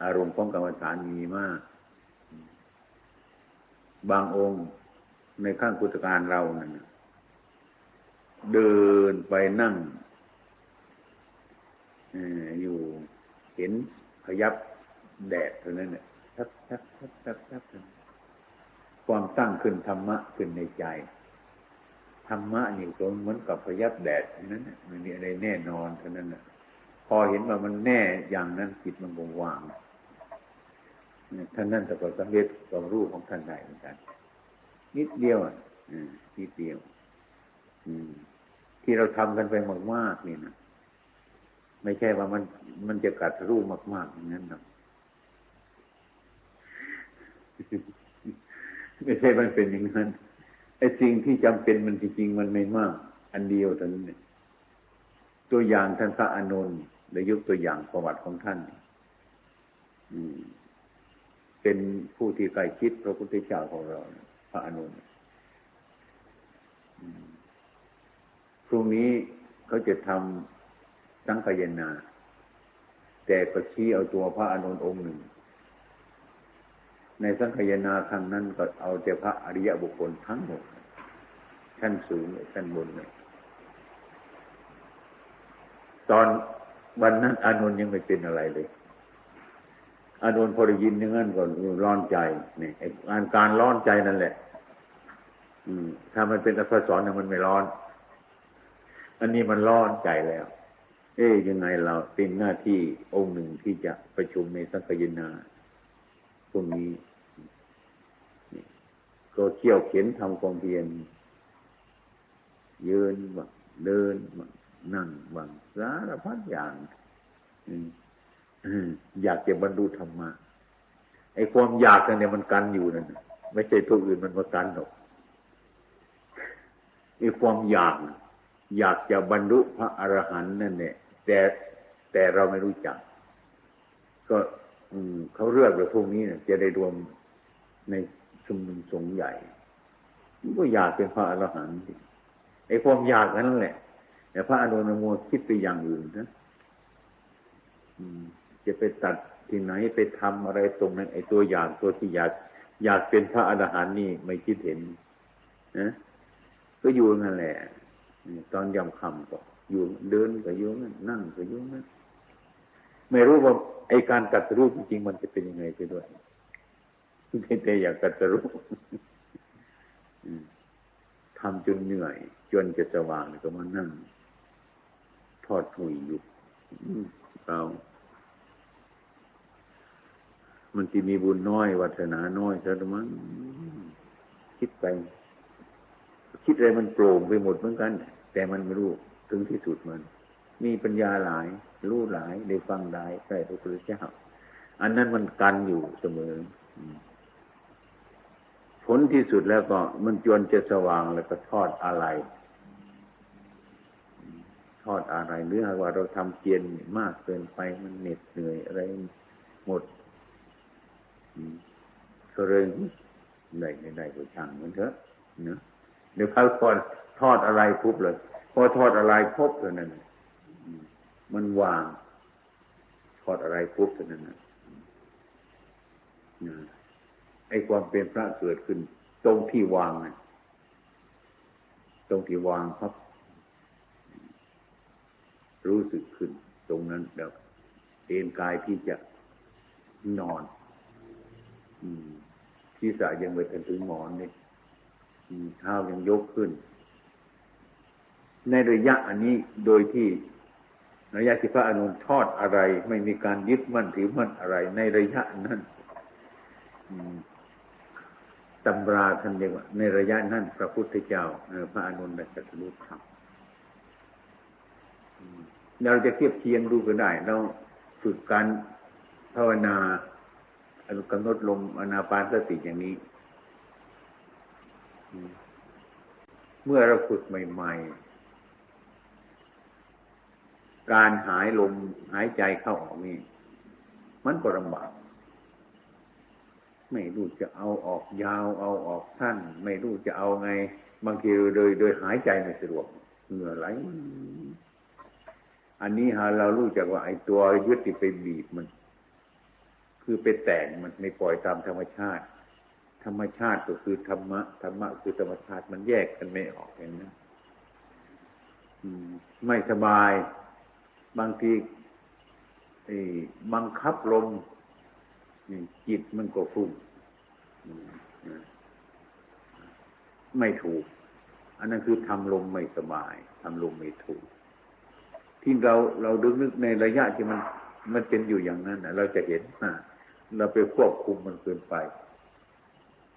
อารมณ์ของกรรมฐานมีมาก บางองค์ในขั้งพุทธการเรานั่นเดินไปนั่งอยู่เห็นพยับแดดเท่านั้นเนี่ยทักทักทักทักทักความตั้งขึ้นธรรมะขึ้นในใจธรรมะนี่ตรงเหมือนกับพยับแดดนั้นมันมีอะไรแน่นอนเท่านั้นน่ะพอเห็นว่ามันแน่อย่างนั้นจิตมันคงวาง ท่านนั่นแต่ก็สำเร็จความรู้ของท่านได้เหมือนกัน นิดเดียวอะนิดเดียวที่เราทำกันไปมากๆนี่นะไม่ใช่ว่ามันมันจะกัดรูปมาก ๆ อย่างนั้นหรอกไม่ใช่มันเป็นอย่างนั้นไอ้สิ่งที่จำเป็นมันจริงๆมันไม่มาก อันเดียวเท่านั้นเนี่ตัวอย่างท่านพระอนุนได้ยกตัวอย่างประวัติของท่าน อืม เป็นผู้ที่ใกล้คิดพระพุทธเจ้าของเราพระอนุนพรุ่งนี้เขาจะทำสังขยนา แต่ก็ชี้เอาตัวพระอนุนองค์หนึ่ง ในสังขยนาครั้งนั้นก็เอาแต่พระอริยบุคคลทั้งหมดชั้นสูงชั้นบนเลยตอนวันนั้นอานนท์ยังไม่เป็นอะไรเลย อานนท์พอได้ยินอย่างนั้นก็ร้อนใจนี่งานการร้อนใจนั่นแหละ อืม ถ้ามันเป็นอักษรเนี่ยมันไม่ร้อน อันนี้มันร้อนใจแล้ว เอ๊ยยังไงเราเป็นหน้าที่องค์หนึ่งที่จะประชุมในสังคยนาพวกนี้ก็เขี่ยวเข็นทำความเพียรยืนบ้างเดินบ้างนั่งบ้างสารพัดอย่าง อ อยากจะบรรลุธรรมะไอ้ความอยากเนี่ยมันกันอยู่นั่นไม่ใช่ตัวอื่นมันมากันหรอกไอ้ความอยาก อยากจะบรรลุพระอรหันต์นั่นเนี่ยแต่แต่เราไม่รู้จัก ก็เขาเลือกเลยพวกนี้เนี่ยจะได้รวมในชุมนุมสงฆ์ใหญ่ก็อยากเป็นพระอรหันต์ไอ้ความอยากนั้นแหละ แต่พระอนุนโมคิดไปอย่างอื่นนะ จะไปตัดที่ไหนไปทำอะไรตรงนั้นไอ้ตัวอย่างตัวที่อยากอยากเป็นพระอรหันต์นี่ไม่คิดเห็นนะก็อยู่นั่นแหละตอนยำคำก็อยู่เดินก็อยู่นั่นนั่งก็อยู่นั่นไม่รู้ว่าไอ้การตัดรูปจริงมันจะเป็นยังไงไปด้วยแต่อยากตัดรูปทำจนเหนื่อย จนจะสว่างก็มานั่งทอดถุยอยู่เรา มันที่มีบุญน้อยวัฒนาน้อยซะมั้งคิดไป คิดอะไรมันโปร่งไปหมดเหมือนกัน แต่มันไม่รู้ถึงที่สุดมัน มีปัญญาหลาย รู้หลายได้ฟังได้ใกล้พระพุทธเจ้าอันนั้นมันกันอยู่เสมอผลที่สุดแล้วก็มันจวนจะสว่างแล้วก็ทอดอะไร ทอดอะไรหรือว่าเราทำเกียนมากเกินไปมันเหน็ดเหนื่อยอะไรหมด ก็เลยได้ไม่ได้ก็ช่างมันเถอะเนาะเดี๋ยวเขาทอดทอดอะไรปุ๊บเลย พอทอดอะไรพบตัวนั้นมันวาง ทอดอะไรปุ๊บตัวนั้นนะไอ้ความเป็นพระเกิดขึ้น ตรงที่วางนะตรงที่วางครับ รู้สึกขึ้น ตรงนั้นเดี๋ยวเอ็นกายที่จะนอน ที่สายังไม่ถึงหมอนนี่เท้ายังยกขึ้น ในระยะอันนี้โดยที่ระยะที่พระอนุนทอดอะไร ไม่มีการยึดมั่นถือมั่นอะไร ในระยะนั้นตำราท่านเรียกว่า ในระยะนั้นพระพุทธเจ้าพระอนุนได้ตรัสรู้ธรรมเราจะเทียบเทียงดูก็ได้ เราฝึกการภาวนา กำหนดลมอนาปานสติอย่างนี้ เมื่อเราฝึกใหม่ ๆ การหายลมหายใจเข้าออกนี่มันก็ลำบาก ไม่รู้จะเอาออกยาว เอาออกสั้น ไม่รู้จะเอาไง บางทีโดยโดยหายใจไม่สะดวกเหงื่อไหลอันนี้ฮะเรารู้จักว่าไอ้ตัวยึดติดไปบีบมัน คือไปแต่งมันไม่ปล่อยตามธรรมชาติ ธรรมชาติก็คือธรรมะธรรมะคือธรรมชาติมันแยกกันไม่ออกอย่างนั้นไม่สบาย บางทีบังคับลมจิตมันก็ฟุ้งไม่ถูก อันนั้นคือทำลมไม่สบายทำลมไม่ถูก ที่เราเราดึกนึกในระยะที่มัน มันเป็นอยู่อย่างนั้นเราจะเห็นนะ เราไปควบคุมมันเกินไป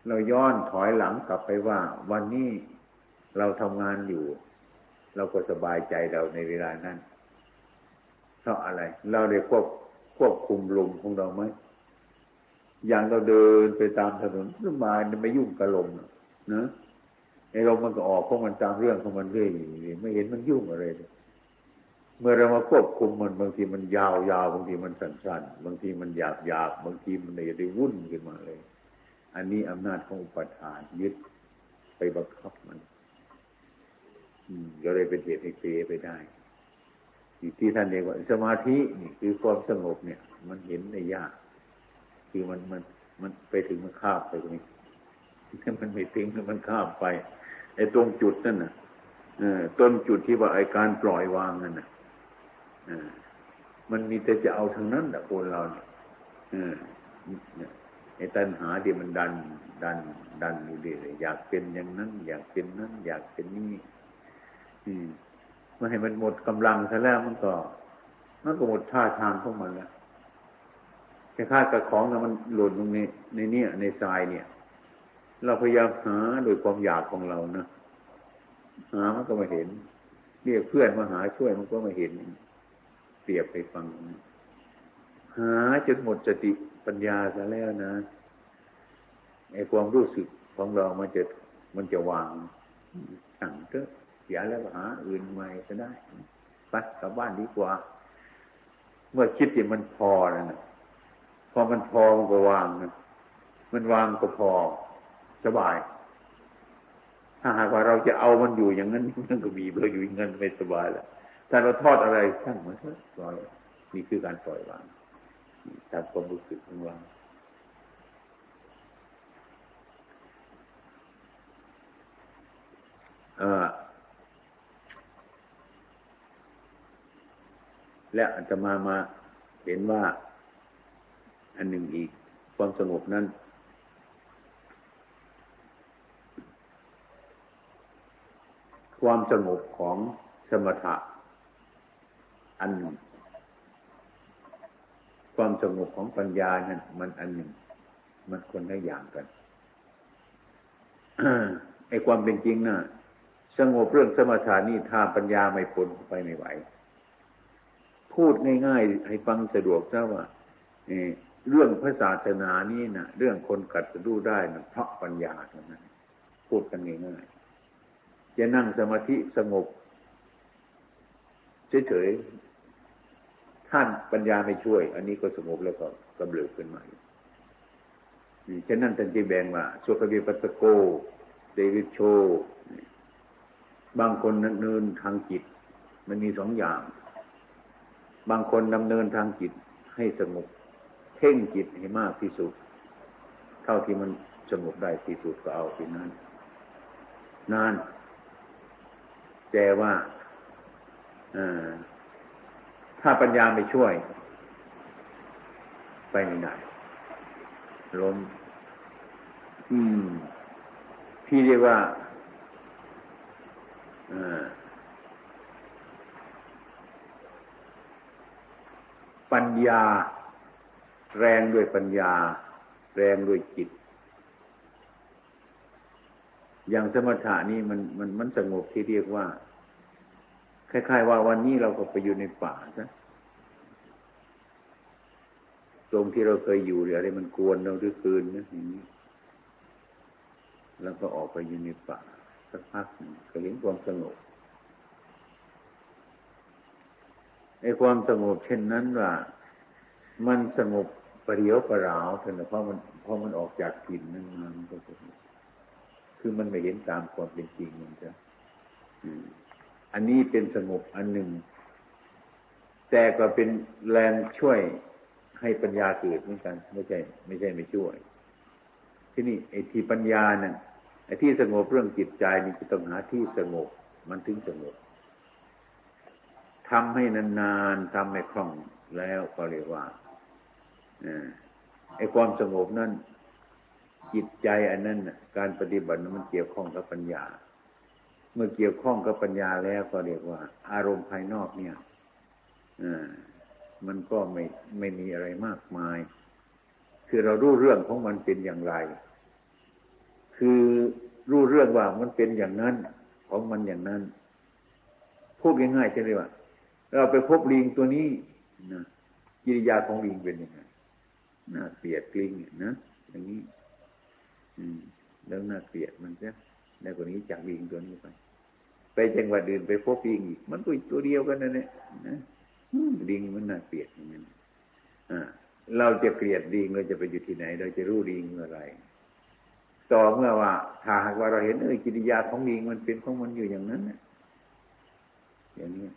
เราย้อนถอยหลังกลับไปว่า วันนี้เราทำงานอยู่ เราก็สบายใจเราในเวลานั้นเพราะอะไร เราได้ควบควบคุมลมของเราไหมอย่างเราเดินไปตามถนนต้นไม้ไม่ยุ่งกับลมนะไอ้ลมมันก็ออกเพราะมันตามเรื่องของมันเรื่อยไม่เห็นมันยุ่งอะไรเลย เมื่อเรามาควบคุมมันบางทีมันยาวยาวบางทีมันสั้นๆบางทีมันหยาบหยาบบางทีมันเลยได้วุ่นขึ้นมาเลย อันนี้อำนาจของอุปทานยึดไปบังคับมันอืมก็เลยเป็นเหตุให้เปไปได้ที่ท่านเรียกว่าสมาธินี่คือความสงบเนี่ย มันเห็นในยาก คือมันมันมันไปถึงมันข้ามไปตรงนี้ถ้ามันไม่ถึงมันข้ามไปไอ้ตรงจุดนั่นน่ะต้นจุดที่ว่าไอ้การปล่อยวางนั่นน่ะ มันมีแต่จะเอาทางนั้นแหละคนเราเนี่ยไอ้ตัณหาเดี๋ยวมันดัน ดัน ดันอยู่ดีเลยอยากเป็นอย่างนั้น อยากเป็นนั้น อยากเป็นนี่อืมมันให้มันหมดกำลังซะแล้วมันก็มันก็หมดท่าทางของมันแล้วแค่ค่ากับของนะมันหล่นตรงนี้ในเนี้ยในทรายเนี่ย เราพยายามหาโดยความอยากของเรานะหามันก็ไม่เห็นเรียกเพื่อนมาหาช่วยมันก็ไม่เห็น รียบไปฟังหาจนหมดสติปัญญาซะแล้วนะไอ้ความรู้สึกของเรามันจะมันจะวางสั่งเถอะเสียแล้วหาอื่นใหม่ก็ได้ไปกลับบ้านดีกว่า เมื่อคิดที่มันพอแล้วนะพอมันพอมันก็วางนะมันวางก็พอสบาย ถ้าหากว่าเราจะเอามันอยู่อย่างนั้นมันก็มีเราอยู่อย่างนั้นไม่สบายแล้ว ถ้าเราทอดอะไรช่างมันเถอะปล่อยนี่คือการปล่อยวางตามความรู้สึกของเราและอาตมามาเห็นว่า อันหนึ่งอีก ความสงบนั้น ความสงบของสมถะ อันหนึ่ง ความสงบของปัญญานั้นมันอันหนึ่ง มันคนละอย่างกันไอ้ความเป็นจริงนะ่ะสงบเรื่องสมถานี่ถ้าปัญญาไม่พ้นไปไม่ไหว พูดง่ายๆให้ฟังสะดวกซะว่าเรื่องพระศาสนานี่นะเรื่องคนกัดจะรู้ได้นะเพราะปัญญาเท่านั้นพูดกันง่ายๆจะนั่งสมาธิสงบเฉยๆ ท่านปัญญาไม่ช่วย อันนี้ก็สงบแล้วก็กำเริบขึ้นมาฉะนั้นท่านจึงแบ่งว่าสุขวิปัสโก เดวิดโช บางคนดำเนินทางจิต มันมีสองอย่าง บางคนดำเนินทางจิตให้สงบเพ่งจิตให้มากที่สุด เท่าที่มันสงบได้ที่สุดก็เอาที่นั้นนานแต่ว่า ถ้าปัญญาไม่ช่วย ไปไม่ได้ล้มอืม ที่เรียกว่าปัญญา แรงด้วยปัญญา แรงด้วยจิต อย่างสมถะนี่มันมันมันสงบที่เรียกว่า คล้ายๆว่าวันนี้เราก็ไปอยู่ในป่าซะตรงที่เราเคยอยู่หรืออะไรมันกวนเราด้วยคืนนะอย่างนี้ แล้วก็ออกไปอยู่ในป่าสักพักก็เห็นความสงบไอ้ความสงบเช่นนั้นว่า มันสงบประเดียวประราวเถอะเพราะมันเพราะมันออกจากกินนั่นมันก็สงคือมันไม่เห็นตามความเป็นจริงมันจะอั อันนี้เป็นสงบอันหนึ่ง แต่ก็เป็นแรงช่วยให้ปัญญาเกิดเหมือนกัน ไม่ใช่ ไม่ใช่ไม่ช่วย ที่นี่ไอ้ที่ปัญญานั่นไอ้ที่สงบเรื่องจิตใจนี่จะต้องหาที่สงบ มันถึงสงบทำให้นานๆทำให้คล่องแล้วก็เรียกว่าไอ้ความสงบนั่นจิตใจอันนั้นการปฏิบัติมันเกี่ยวข้องกับปัญญา เมื่อเกี่ยวข้องกับปัญญาแล้วก็เรียกว่า อารมณ์ภายนอกเนี่ยอมันก็ไม่ไม่มีอะไรมากมาย คือเรารู้เรื่องของมันเป็นอย่างไร คือรู้เรื่องว่ามันเป็นอย่างนั้นของมันอย่างนั้น พูดง่ายๆใช่ไหมว่า เราไปพบลิงตัวนี้นะกิริยาของลิงเป็นยังไงน่าเกลียดลิงนะอย่างนี้ อืมแล้วน่าเกลียดมันจะ ในคนนี้จากลิงตัวนี้ไป ไปจังหวัดอื่นไปพบลิงอีก มันก็ตัวเดียวกันนั่นแหละนะลิงมันน่าเกลียดอย่างนั้นเราจะเกลียดลิงเราจะไปอยู่ที่ไหน เราจะรู้ลิงเมื่อไรต่อเมื่อว่าถ้าหากว่าเราเห็นเออกิริยาของลิงมันเป็นของมันอยู่อย่างนั้นอย่างนี้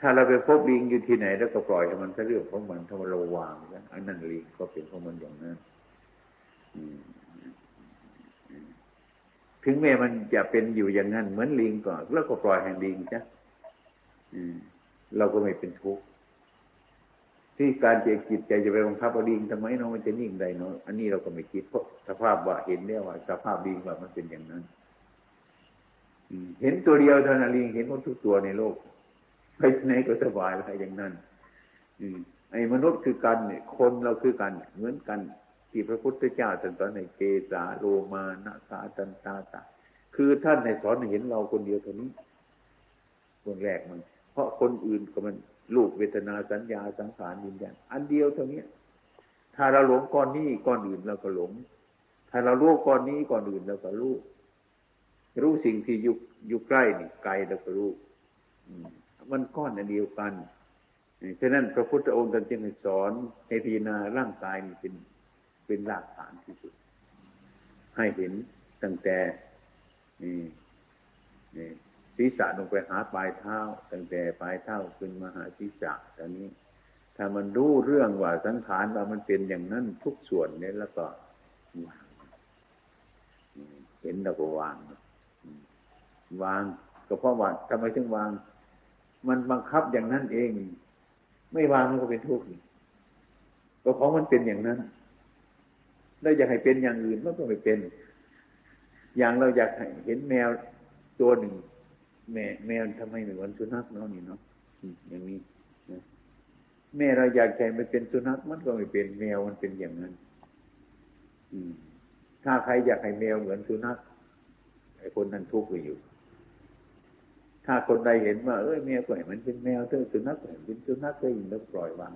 ถ้าเราไปพบลิงอยู่ที่ไหน แล้วก็ปล่อยให้มันเรื่องของมันถ้าเราวางนะอันนั้นลิงก็เป็นของมันอย่างนั้น ถึงแม้มันจะเป็นอยู่อย่างนั้นเหมือนลิงก่อนแล้วก็ปล่อยให้ลิงจ้ะเราก็ไม่เป็นทุกข์ที่การเจจิตใจจะไปบังคับเอาลิงทำไมเนาะมันจะนิ่งได้เนาะอันนี้เราก็ไม่คิดเพราะสภาพว่าเห็นแล้วว่าสภาพลิงว่ามันเป็นอย่างนั้นเห็นตัวเดียวเท่านั้นลิงเห็นหมดทุกตัวในโลกไปไหนก็สบายอะไรอย่างนั้นไอ้มนุษย์คือกันเนี่ยคนเราคือกัน เหมือนกัน ที่พระพุทธเจ้าตรัสในเกสาโลมานะสาตันตาตาคือท่านในสอนเห็นเราคนเดียวเท่านี้คนแรกมัน เพราะคนอื่นก็มันลูกเวทนาสัญญาสังขารวิญญาณอันเดียวเท่านี้ถ้าเราหลงก้อนนี้ก้อนอื่นเราก็หลง ถ้าเรารู้ก้อนนี้ก้อนอื่นเราก็รู้รู้สิ่งที่อยู่อยู่ใกล้นี่ไกลเราก็รู้มันก้อนอันเดียวกันฉะนั้นพระพุทธองค์ท่านจึงสอนให้พิจารณาร่างกายนี่เป็น เป็นรากฐานที่สุด ให้เห็นตั้งแต่นี่นี่ศีรษะลงไปหาปลายเท้า ตั้งแต่ปลายเท้าขึ้นมาหาศีรษะตอนนี้ ถ้ามันรู้เรื่องว่าสังขารว่ามันเป็นอย่างนั้นทุกส่วนเนี่ยแล้วก็วางเห็นแล้วก็วาง วางก็เพราะว่าทำไมถึงวาง มันบังคับอย่างนั้นเอง ไม่วางมันก็เป็นทุกข์ก็เพราะมันเป็นอย่างนั้น เราอยากให้เป็นอย่างอื่นมันก็ไม่เป็น อย่างเราอยากเห็นแมวตัวหนึ่ง แม่แมวทำไมไม่เหมือนสุนัขเนาะนี่เนาะอย่างนี้แม่เราอยากใจมันเป็นสุนัขมันก็ไม่เป็นแมวมันเป็นอย่างนั้นถ้าใครอยากให้แมวเหมือนสุนัขไอ้คนนั้นทุกข์ไปอยู่ ถ้าคนใดเห็นว่าเอ้ยแมวก็เห็นมันเป็นแมวเธอสุนัขเห็นเป็นสุนัขก็ยินแล้วปล่อยวาง